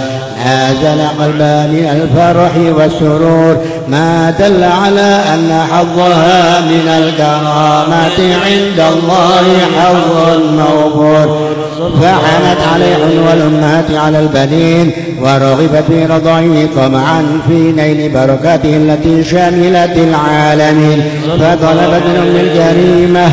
Speaker 14: نازل قلبان الفرح والسرور. ما دل على أن حظها من الكرامة عند الله حظ موفور. فحنت عليه حلو الأمهات على البنين ورغبت في رضعه طمعا في نيل بركاته التي شملت العالمين. فطلبت من أم الكريمة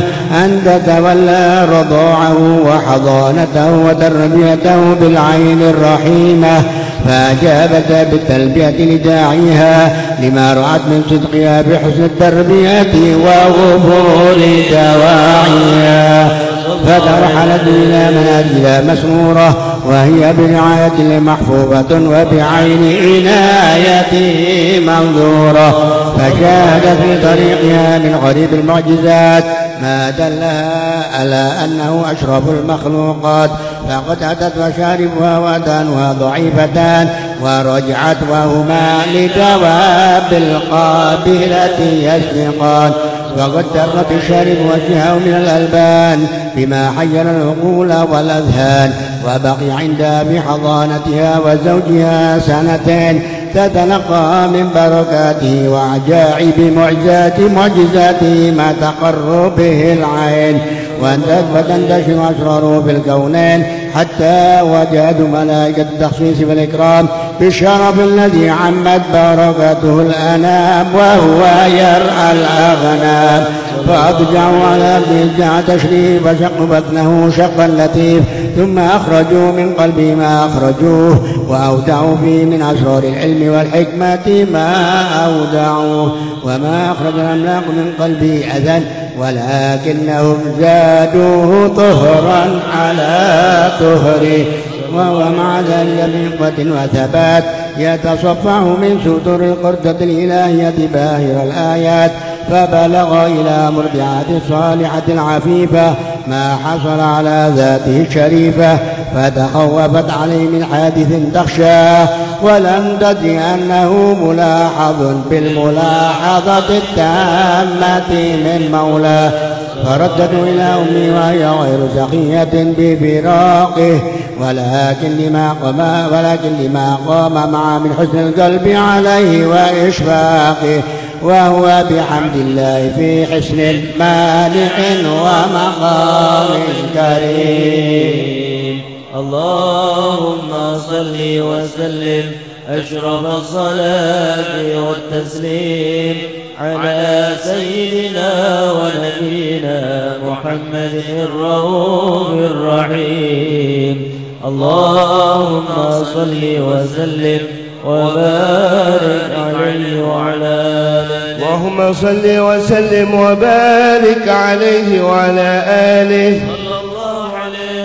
Speaker 14: أن تتولى رضاعه وحضانته وتربيته بالعين الرحيمة. فأجابت بالتلبية لداعيها لما رأت من صدقها بحسن التربية وغفور دواعيها فترحلت إلى منازل مسرورة وهي برعاية محفوظة وبعين عنايته منظورة. فشاهدت في طريقها من غريب المعجزات ما دلها على أنه أشرف المخلوقات. فقد أتت وشاربها وأدانها ضعيفتان ورجعت وهما لدواب القابلة يسبقان وقد درت الشارب وجهه من الألبان بما حير العقول والأذهان وبقي عندها بحضانتها وزوجها سنتين تتلقى من بركاته وعجائب معجزات معجزاته ما تقر به العين وتنتشر أسراره في الكونين حتى وجدوا ملائكة التخصيص والإكرام بالشرف الذي عمت بركته الأنام وهو يرعى الأغنام. فأضجعوا على إضجاع تشريف فشقوا بطنه شقا لطيف ثم أخرجوا من قلبه ما أخرجوه وأودعوا فيه من أسرار العلم والحكمة ما أودعوه. وما أخرج الأملاك من قلبه أذى ولكنهم زادوه طهرا على طهره وهو مع ذلك بقوة وثبات. يتصفح من ستر القردة الإلهية باهر الآيات. فبلغ إلى مرضعة الصالحة العفيفة ما حصل على ذاته الشريفة فتخوفت عليه من حادث تخشاه ولم تدري أنه ملاحظ بالملاحظة التامة من مولاه فردته إلى أمي وهي غير سخية بفراقه ولكن لما قام ولكن لما قام مع من حسن القلب عليه وإشفاقه وهو بحمد الله في حسن مانع ومقام كريم
Speaker 4: اللهم صل وسلم أشرف الصلاة والتسليم على سيدنا ونبينا محمد الرؤوف الرحيم. اللهم صل وسلم وبارك عليه وعلى آله.
Speaker 5: اللهم صل وسلم وبارك عليه وعلى آله.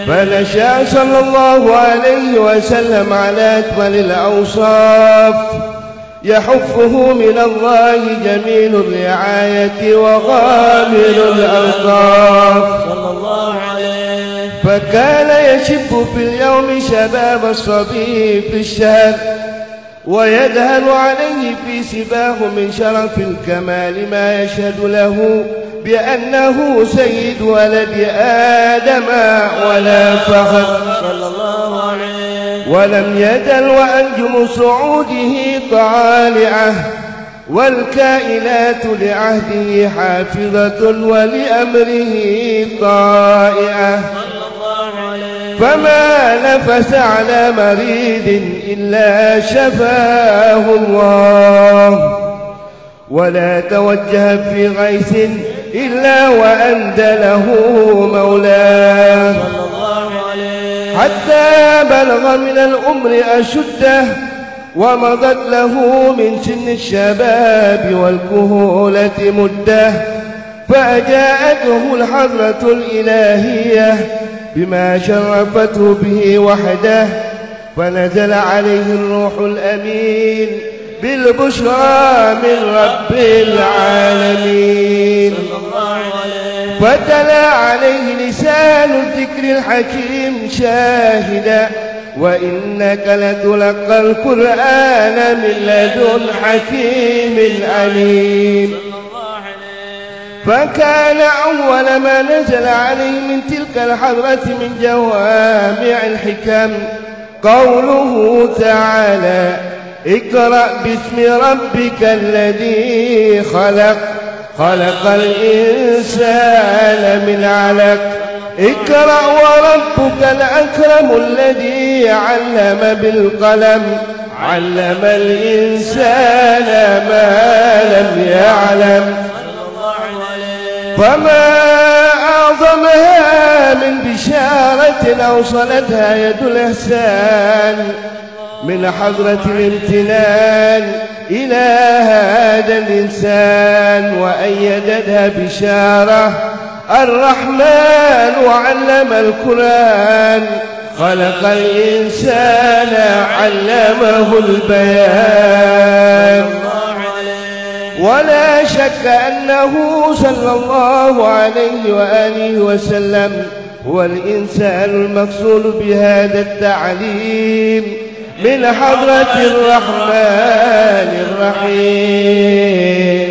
Speaker 5: فنشأ صلى الله عليه وسلم على أكمل الأوصاف. يحفه من الله جميل الرعاية وغامر الألطاف
Speaker 4: صلى الله عليه.
Speaker 5: فكان يشب في اليوم شباب الصبي في الشهر. ويذهل عليه في سباه من شرف الكمال ما يشهد له بأنه سيد ولد آدم ولا فخر.
Speaker 4: صلى الله عليه
Speaker 5: ولم يزل وأنجم صعوده طالعة والكائنات لعهده حافظة ولأمره طائعة. فما نفس على مريض إلا شفاه الله. ولا توجه في غيث إلا مولاه
Speaker 4: صلى الله عليه
Speaker 5: حتى بلغ من الأمر أشده ومضت له من سن الشباب والكهولة مدة. فأجاءته الحضرة الإلهية بما شرفته به وحده فنزل عليه الروح الأمين بالبشرى من رب العالمين. فتلا عليه لسان الذكر الحكيم شاهدا وإنك لتلقى القرآن من لدن حكيم عليم. فكان أول ما نزل عليه من تلك الحضرة من جوامع الحكم قوله تعالى اقرأ باسم ربك الذي خلق خلق الإنسان من علق. اقرأ وربك الأكرم الذي علم بالقلم علم الإنسان ما لم يعلم. فما أعظمها من بشارة أوصلتها يد الإحسان من حضرة الامتنان إلى هذا الإنسان وأيدتها بشارة الرحمن وعلم القرآن خلق الإنسان علمه البيان ولا شك أنه صلى الله عليه وآله وسلم هو الإنسان المقصود بهذا التعليم من حضرة الرحمن الرحيم.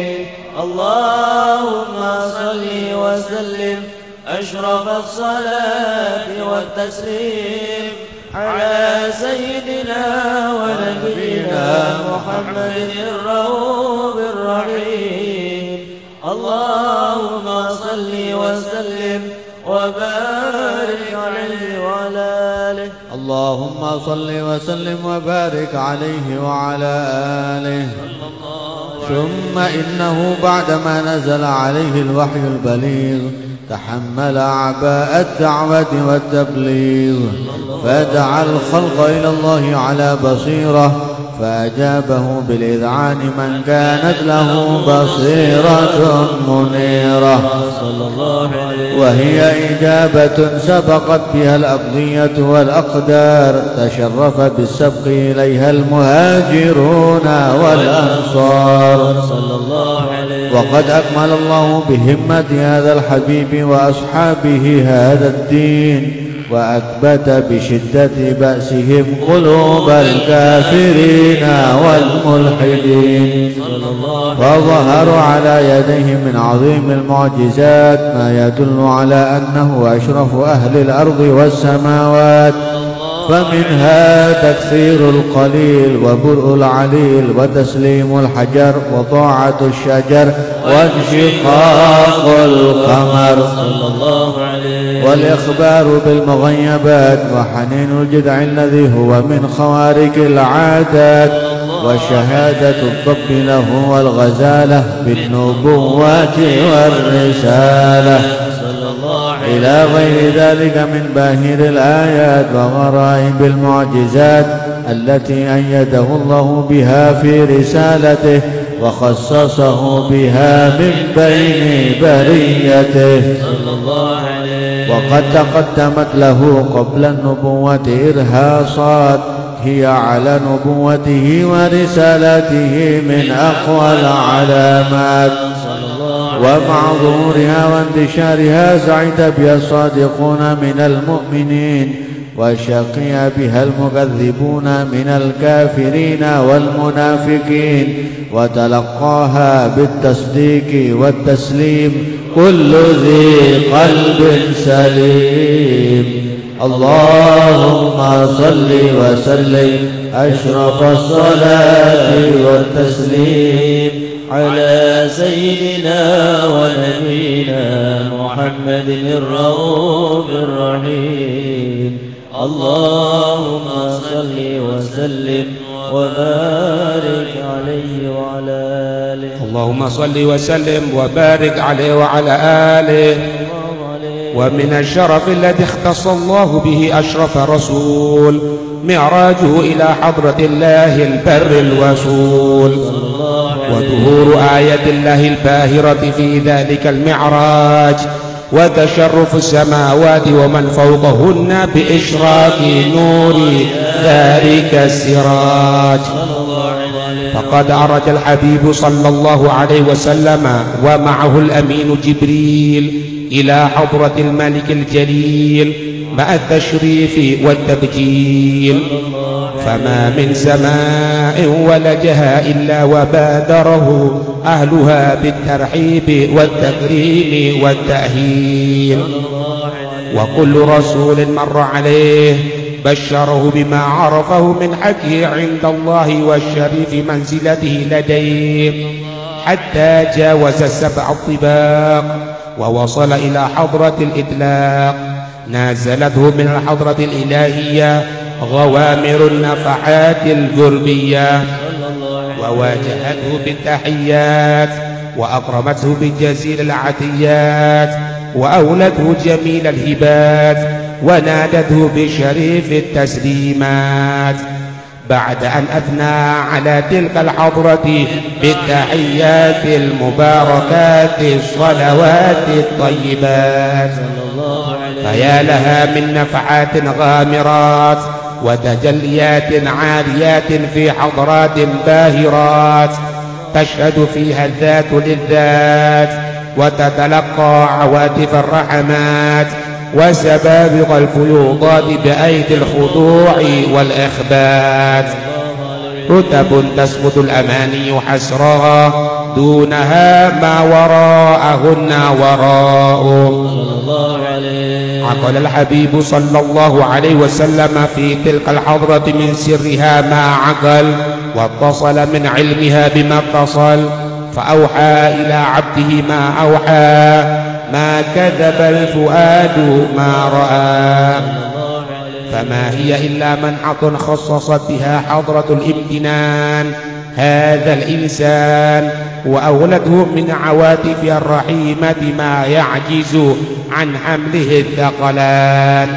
Speaker 4: اللهم صل وسلم أشرف الصلاة والتسليم. على سيدنا ونبينا محمد الرؤوف الرحيم. اللهم صل وسلم وبارك عليه وعلى آله.
Speaker 14: اللهم صل وسلم وبارك عليه وعلى آله.
Speaker 15: ثم إنه بعدما نزل عليه الوحي البليغ. تحمل عباء الدعوة والتبليغ فدعا الخلق إلى الله على بصيرة فأجابه بالإذعان من كانت له بصيرة منيرة.
Speaker 4: صلى الله عليه
Speaker 15: وهي إجابة سبقت بها الأقضية والأقدار تشرف بالسبق إليها المهاجرون والأنصار.
Speaker 4: صلى الله عليه
Speaker 15: وقد أكمل الله بهمة هذا الحبيب وأصحابه هذا الدين. وأثبت بشدة بأسهم قلوب الكافرين والملحدين. فظهر على يديه من عظيم المعجزات ما يدل على أنه أشرف أهل الأرض والسماوات. فمنها تكثير القليل وبرء العليل وتسليم الحجر وطاعة الشجر وانشقاق القمر.
Speaker 4: صلى الله عليه
Speaker 15: والإخبار بالمغيبات وحنين الجدع الذي هو من خوارق العادات وشهادة الضب له والغزالة بالنبوة والرسالة. إلى غير ذلك من باهر الآيات وغرائب المعجزات التي أيده الله بها في رسالته وخصصه بها من بين بريته.
Speaker 4: صلى الله عليه
Speaker 15: وقد تقدمت له قبل النبوة إرهاصات هي على نبوته ورسالته من أقوى العلامات. ومع ظهورها وانتشارها سعد بها الصادقون من المؤمنين وشقي بها المكذبون من الكافرين والمنافقين وتلقاها بالتصديق والتسليم كل ذي قلب سليم. اللهم صل وسلم أشرف الصلاة والتسليم.
Speaker 4: على سيدنا ونبينا محمد الرؤوف الرحيم. اللهم صل وسلم وبارك عليه وعلى آله.
Speaker 16: اللهم صل وسلم وبارك عليه وعلى آله. ومن الشرف الذي اختص الله به أشرف رسول. معراجه إلى حضرة الله البر الوسول وظهور آية الله الباهرة في ذلك المعراج وتشرف السماوات ومن فوقهن بإشراق نور ذلك السراج. فقد عرج الحبيب صلى الله عليه وسلم ومعه الأمين جبريل إلى حضرة الملك الجليل مع التشريف والتبجيل. فما من سماء ولجها إلا وبادره أهلها بالترحيب والتكريم والتأهيل. وكل رسول مر عليه بشره بما عرفه من حقه عند الله والشريف منزلته لديه حتى جاوز السبع الطباق. ووصل إلى حضرة الإطلاق. نازلته من الحضرة الإلهية غوامر النفحات القربية وواجهته بالتحيات وأكرمته بجزيل العطيات وأولته جميل الهبات ونادته بشريف التسليمات. بعد أن أثنى على تلك الحضرة بالتحيات المباركات الصلوات الطيبات. فيا لها من نفحات غامرات وتجليات عاليات في حضرات باهرات. تشهد فيها الذات للذات وتتلقى عواطف الرحمات وسبابق الفيوضات بأيدي الخضوع والإخبات. رتب تسقط الأماني حسرها دونها ما وراءهن وراء. عقل الحبيب صلى الله عليه وسلم في تلك الحضرة من سرها ما عقل واتصل من علمها بما اتصل فأوحى إلى عبده ما أوحى. ما كذب الفؤاد ما رأى. فما هي إلا منحة خصصت بها حضرة الامتنان. هذا الإنسان وأولده من عواطفها الرحيمة ما يعجز عن حمله الثقلان.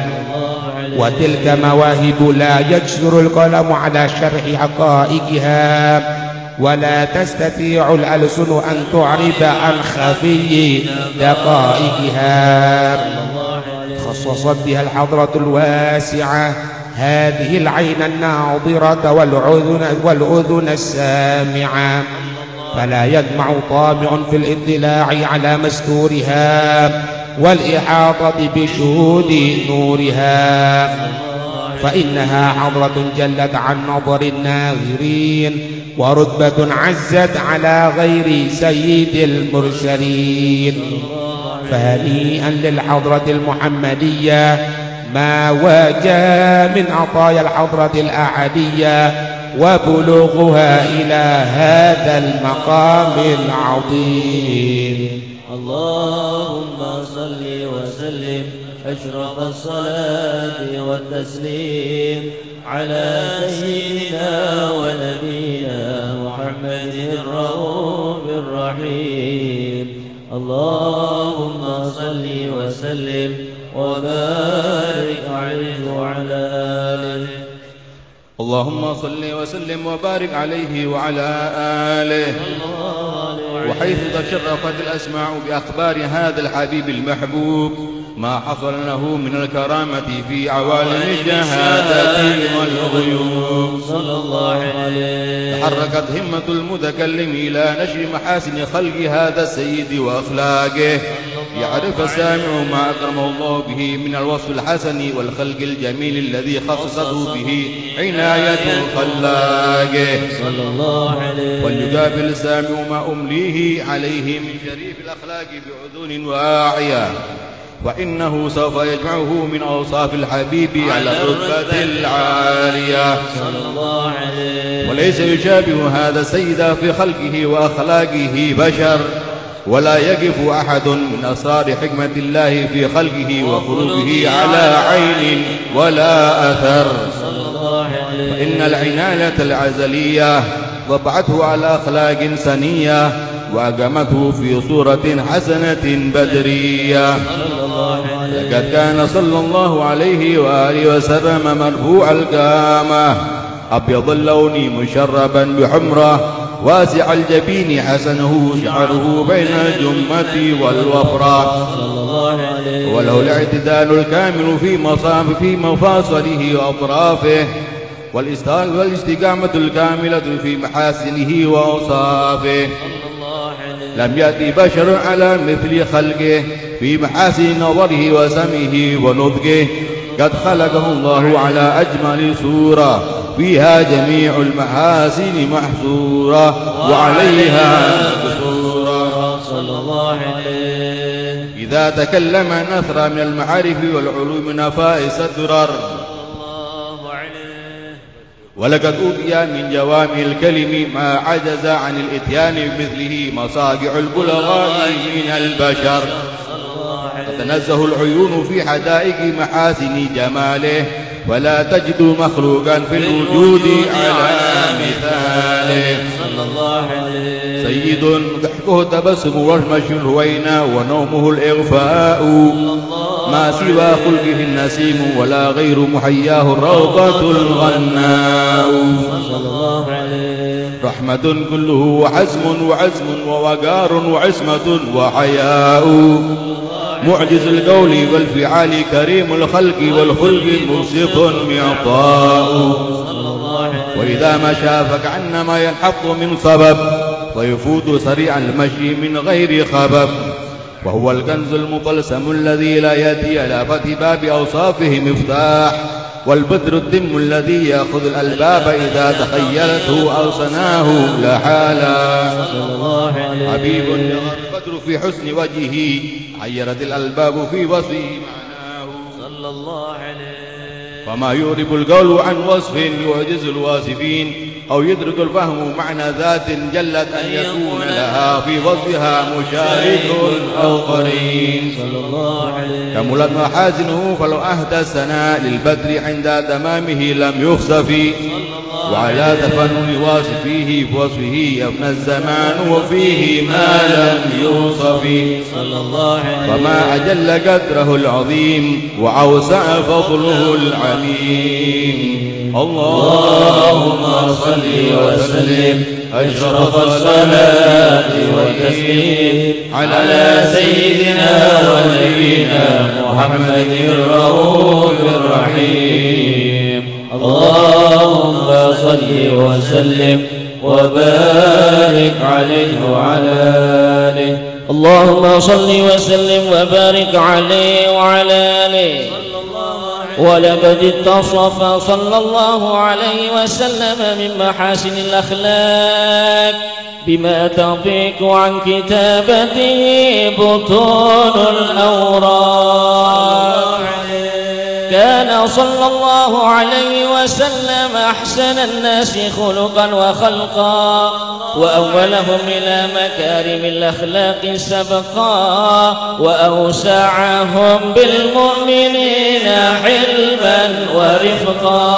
Speaker 16: وتلك مواهب لا يجسر القلم على شرح حقائقها. ولا تستطيع الألسن أن تعرب عن خفي دقائقها. خصصت بها الحضرة الواسعة. هذه العين الناظرة والأذن, والأذن السامعة. فلا يجمع طامع في الاطلاع على مستورها والإحاطة بشهود نورها. فإنها حضرة جلت عن نظر الناظرين ورتبة عزت على غير سيد المرسلين. فهنيئا للحضرة المحمدية ما واجه من عطايا الحضرة الأحدية وبلوغها إلى هذا المقام العظيم.
Speaker 11: اللهم صل وسلم أشرف الصلاة والتسليم. على سيدنا ونبينا محمد الرؤوف الرحيم. اللهم صل وسلم وبارك عليه وعلى آله.
Speaker 2: اللهم صل وسلم وبارك عليه وعلى آله. وحيث تشرفت الأسماع بأخبار هذا الحبيب المحبوب. ما حصل له من الكرامة في عوالم الشهادة والغيوب
Speaker 11: صلى الله عليه.
Speaker 2: تحركت همة المتكلم إلى نشر محاسن خلق هذا السيد وأخلاقه. يعرف السامع ما أكرمه الله به من الوصف الحسن والخلق الجميل الذي خصصته به عناية خلاقه.
Speaker 11: صلى الله عليه.
Speaker 2: وليقابل السامع ما أمليه عليه من شريف الأخلاق بعذون واعية وإنه سوف يجمعه من أوصاف الحبيب على الرتبة العالية.
Speaker 11: صلى الله عليه.
Speaker 2: وليس يشابه هذا السيد في خلقه وأخلاقه بشر ولا يقف أحد من أسرار حكمة الله في خلقه وخلقه على عين ولا أثر. فإن العناية العزلية طبعته على أخلاق سنية وأقامته في صورة حسنة بدرية. لقد كان صلى الله عليه وآله وسلم مرفوع القامة. أبيض اللون مشربا بحمرة واسع الجبين حسنه شعره بين الجمة والوفرة. وله الاعتدال الكامل في مصاف في مفاصله وأطرافه. والاست- والإستقامة الكاملة في محاسنه وأوصافه. لم يأتي بشر على مثل خلقه في محاسن نظره وسمعه ونطقه. قد خلقه الله على أجمل صورة فيها جميع المحاسن محصورة وعليها مقصورة
Speaker 11: صلى الله عليه.
Speaker 2: إذا تكلم نثر من المعارف والعلوم نفائس الدرر. ولقد أوتي من جوامع الكلم ما عجز عن الإتيان بمثله مصاقع البلغاء من البشر.
Speaker 11: الله
Speaker 2: تتنزه العيون في حدائق محاسن جماله ولا تجد مخلوقا في الوجود على مثاله.
Speaker 11: صلى الله عليه.
Speaker 2: سيد ضحكه تبسم والمشي الهوينا ونومه الإغفاء. ما سوى خلقه النسيم ولا غير محياه الروضة الغناء.
Speaker 11: صلى الله عليه
Speaker 2: رحمة كله وحزم وعزم ووقار وعصمة وحياء. معجز القول والفعال كريم الخلق والخلق مبسط معطاء.
Speaker 11: صلى الله عليه
Speaker 2: وإذا مشى فكأنما ينحط من صبب ويفوت سريع المشي من غير خبب. وهو الكنز المطلسم الذي لا يأتي على فتح باب أوصافه مفتاح والبدر الدم الذي يأخذ الألباب إذا تخيلته أو سناه لحالا حبيب البدر في حسن وجهه عيرت الألباب في وصفه معناه.
Speaker 11: صلى الله عليه.
Speaker 2: فما يورب القول عن وصف يعجز الواصفين أو يدرك الفهم معنى ذات جلت أن يكون لها في وصفها مشارك أو قرين.
Speaker 11: صلى الله عليه
Speaker 2: كملت محاسنه فلو أهدى السناء للبدر عند تمامه لم يخسف وعلى تفنن واصفيه بوصفه يفنى الزمان وفيه ما لم يوصف
Speaker 17: صلى الله عليه
Speaker 2: وما أجل قدره العظيم وأوسع فضله العليم. اللهم صل وسلم. أشرف الصلاة والتسليم على سيدنا ونبينا محمد الرؤوف الرحيم.
Speaker 17: اللهم صل وسلم وبارك عليه وعلى آله. اللهم صل وسلم وبارك عليه وعلى آله. ولقد اتصف صلى الله عليه وسلم من محاسن الأخلاق بما تنطق عن كتابته بطون الأوراق كان صلى الله عليه وسلم أحسن الناس خلقا وخلقا وأولهم إلى مكارم الأخلاق سبقا وأوسعهم بالمؤمنين حلما ورفقا.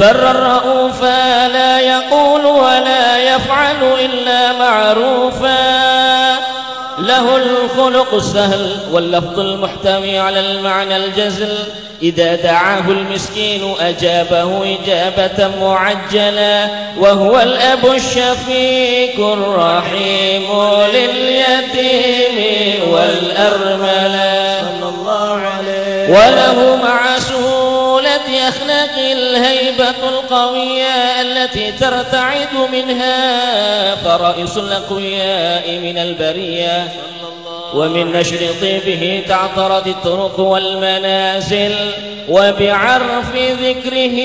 Speaker 17: برا رؤوفا لا يقول ولا يفعل إلا معروفا. الخلق السهل واللفظ المحتوي على المعنى الجزل. إذا دعاه المسكين أجابه إجابة معجلة وهو الأب الشفيق الرحيم لليتيم عليه وله مع سهولة أخلاق الهيبة القوية التي ترتعد منها فرائص الأقوياء من البرية. ومن نشر طيبه تعطرت الطرق والمنازل وبعرف ذكره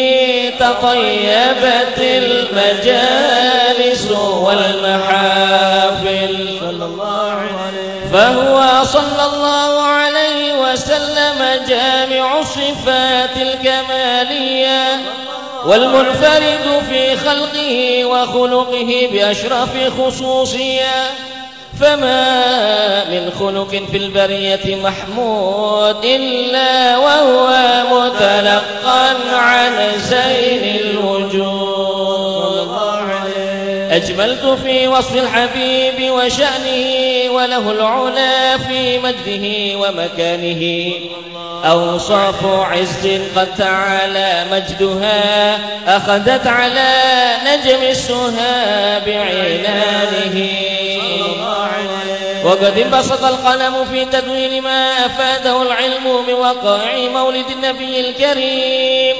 Speaker 17: تطيبت المجالس والمحافل. صلى الله عليه فهو صلى الله عليه وسلم جامع الصفات الكمالية والمنفرد في خلقه وخلقه بأشرف خصوصية. فما من خلق في البرية محمود إلا وهو متلقا عن زين الوجود. أجملت في وصف الحبيب وشأنه وله العلا في مجده ومكانه. أوصاف عز قد تعالى مجدها أخذت على نجم السها بعنانه وقد انبسط القلم في تدوين ما أفاده العلم من وقائع مولد النبي الكريم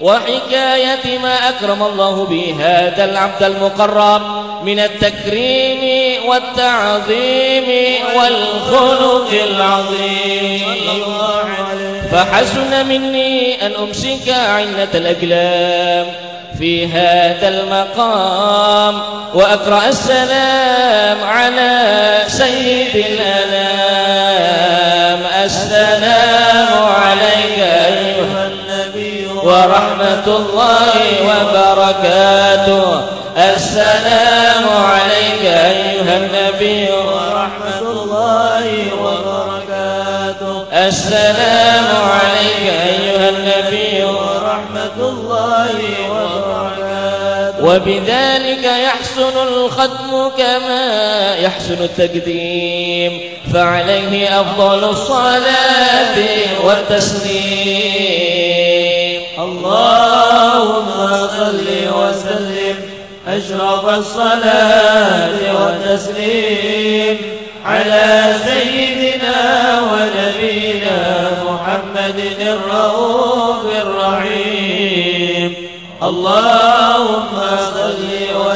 Speaker 17: وحكاية ما أكرم الله به هذا العبد المقرب من التكريم والتعظيم والخلق العظيم. فحسن مني أن أمسك عنة الأقلام في هذا المقام وأقرأ السلام على سيد الأنام السلام عليك أيها النبي ورحمة الله وبركاته. السلام عليك أيها النبي ورحمة الله وبركاته. السلام وبذلك يحسن الختم كما يحسن التقديم. فعليه أفضل الصلاة والتسليم.
Speaker 4: اللهم صل وسلم. أشرف الصلاة والتسليم. على سيدنا ونبينا محمد الرؤوف الرحيم. اللهم صل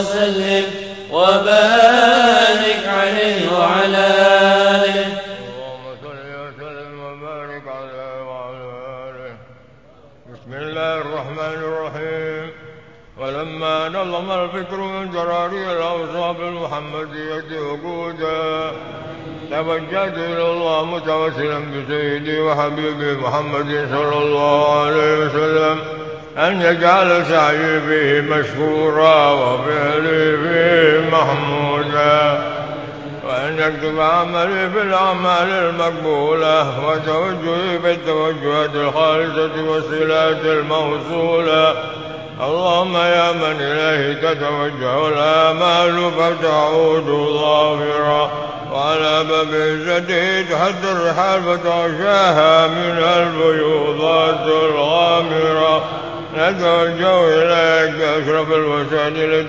Speaker 4: وسلم وبارك عليه وعلى آله.
Speaker 18: بسم الله الرحمن الرحيم. ولما نظم الفكر من جراري الأوصاف المحمدية وقودا توجهت إلى الله متوسلا بسيدي وحبيبي محمد صلى الله عليه وسلم. أن يجعل سعيي به مشكورا وفعلي به محمودا. وأن يكتب عملي في الأعمال المقبولة وتوجهي بالتوجهات الخالصة والصلات الموصولة. اللهم يا من إليه تتوجه الآمال فتعود ظافرا وعلى باب عزته تحت الرحال فتغشاها من الفيوضات الغامرة. نتوجه إليك بأشرف الوسائل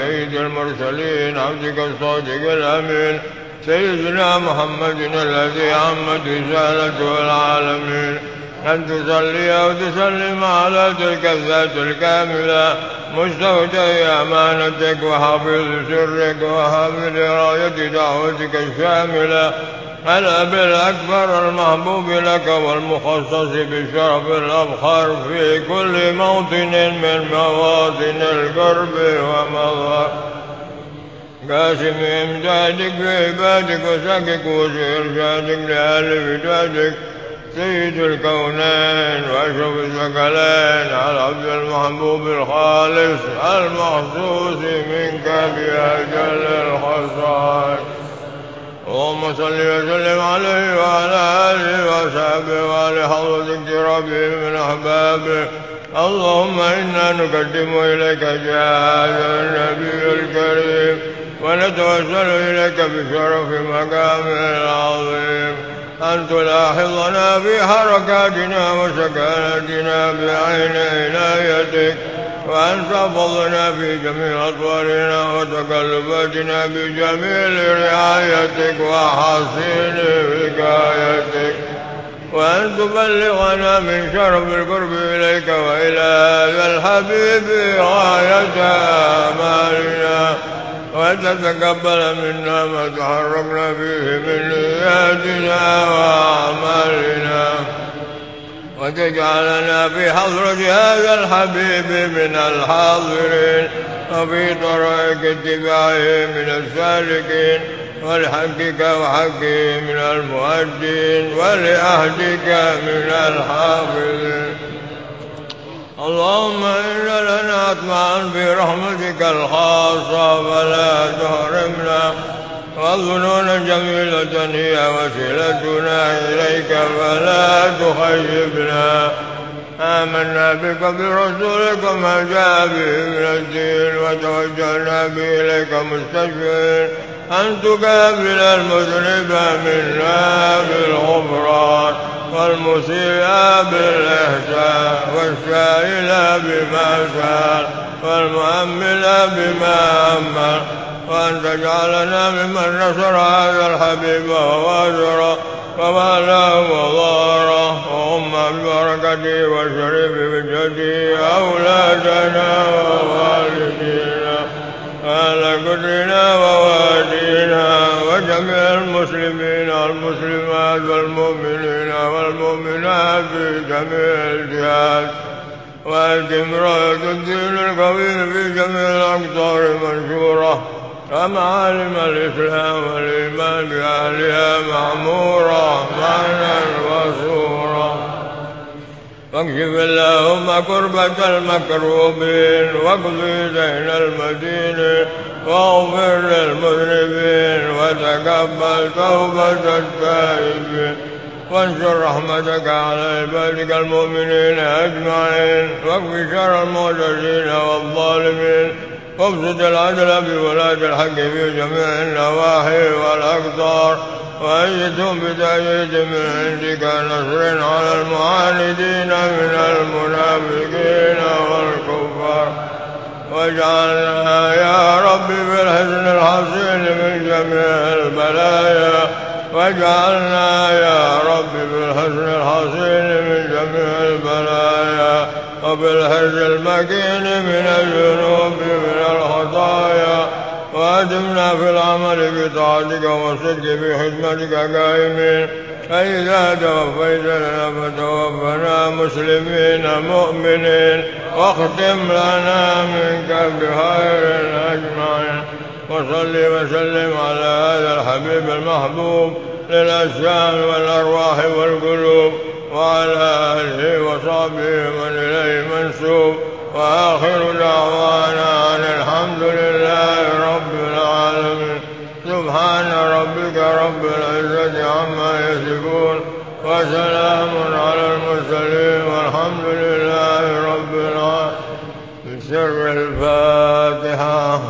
Speaker 18: سيد المرسلين عبدك الصادق الأمين سيدنا محمد الذي عمت رسالته العالمين أن تصلي وتسلم على تلك الذات الكاملة مستودع أمانتك وحافظ سرك وحافظ راية دعوتك الشاملة الأب الأكبر المحبوب لك والمخصص بالشرف الأبخر في كل موطن من مواطن القرب ومظهر قاسم إمدادك بعبادك وسقك وإرشادك لأهل بدادك سيد الكونين وأشرف الثقلين على عبد المحبوب الخالص المخصوص منك بأجل الخصائص. اللهم صل وسلم عليه وعلى آله وصحبه وعلى حضرتك ربه من احبابه اللهم إنا نقدم إليك جهاد النبي الكريم ونتوسل إليك بشرف مقامه العظيم. ان تلاحظنا في حركاتنا وسكناتنا بعين عنايتك وأن تحفظنا في جميع أطوارنا وتقلباتنا بجميل رعايتك وحسين وقايتك وأن تبلغنا من شرف القرب إليك وإلى هذا الحبيب غاية آمالنا وتتقبل منا ما تحركنا فيه من نياتنا وأعمالنا. وتجعلنا في حضرة هذا الحبيب من الحاضرين وفي طريق اتباعه من السالكين ولحقك وحقه من المؤدين ولعهدك من الحافظين. اللهم إن لنا أطمعا رحمتك الخاصة فلا تحرمنا والظنون جميلة هي وسيلتنا إليك فلا تخيبنا. آمنا بك برسولك ما جاء به من الدين وتوجهنا به إليك مستشفين. أن تقابل المذنب منا بالغفران والمسيء بالإحسان والسائل بما سال والمؤمل بما أمل وأن تجعلنا ممن نصر هذا الحبيب ووازره وما وضاره وهم ببركته والشريف بجده أولادنا ووالدينا. أهل قدرنا ووادينا وجميع المسلمين والمسلمات والمؤمنين والمؤمنات في جميع الجهات وأتم راية الدين القويم في جميع الأقطار منشورة. ومعالم الإسلام والإيمان بأهلها معمورة معنى وصورة واكشف اللهم كربة المكروبين واقض دين المدين واغفر للمذنبين وتقبل توبة التائبين. وانشر رحمتك على عبادك المؤمنين أجمعين. واكف شر المعتدين والظالمين. وابسط العدل بولاة الحق في جميع النواحي والأقطار وأيدهم بتأييد من عندك نصر على المعاندين من المنافقين والكفار. واجعلنا يا رب بالحسن الحصين من جميع البلايا. واجعلنا يا رب بالحسن الحصين من جميع البلايا. وبالحج المكين من الذنوب من الخطايا وادمنا في العمل بطاعتك والصدق في خدمتك قائمين. فإذا توفيتنا فتوفنا مسلمين مؤمنين واختم لنا منك بخير أجمعين. وصل وسلم على هذا الحبيب المحبوب للأجسام والأرواح والقلوب وعلى آله وصحبه من إليه منسوب. وآخر دعوانا أن الحمد لله رب العالمين. سبحان ربك رب العزة عما يصفون. وسلام على المرسلين والحمد لله رب العالمين. سر الفاتحة.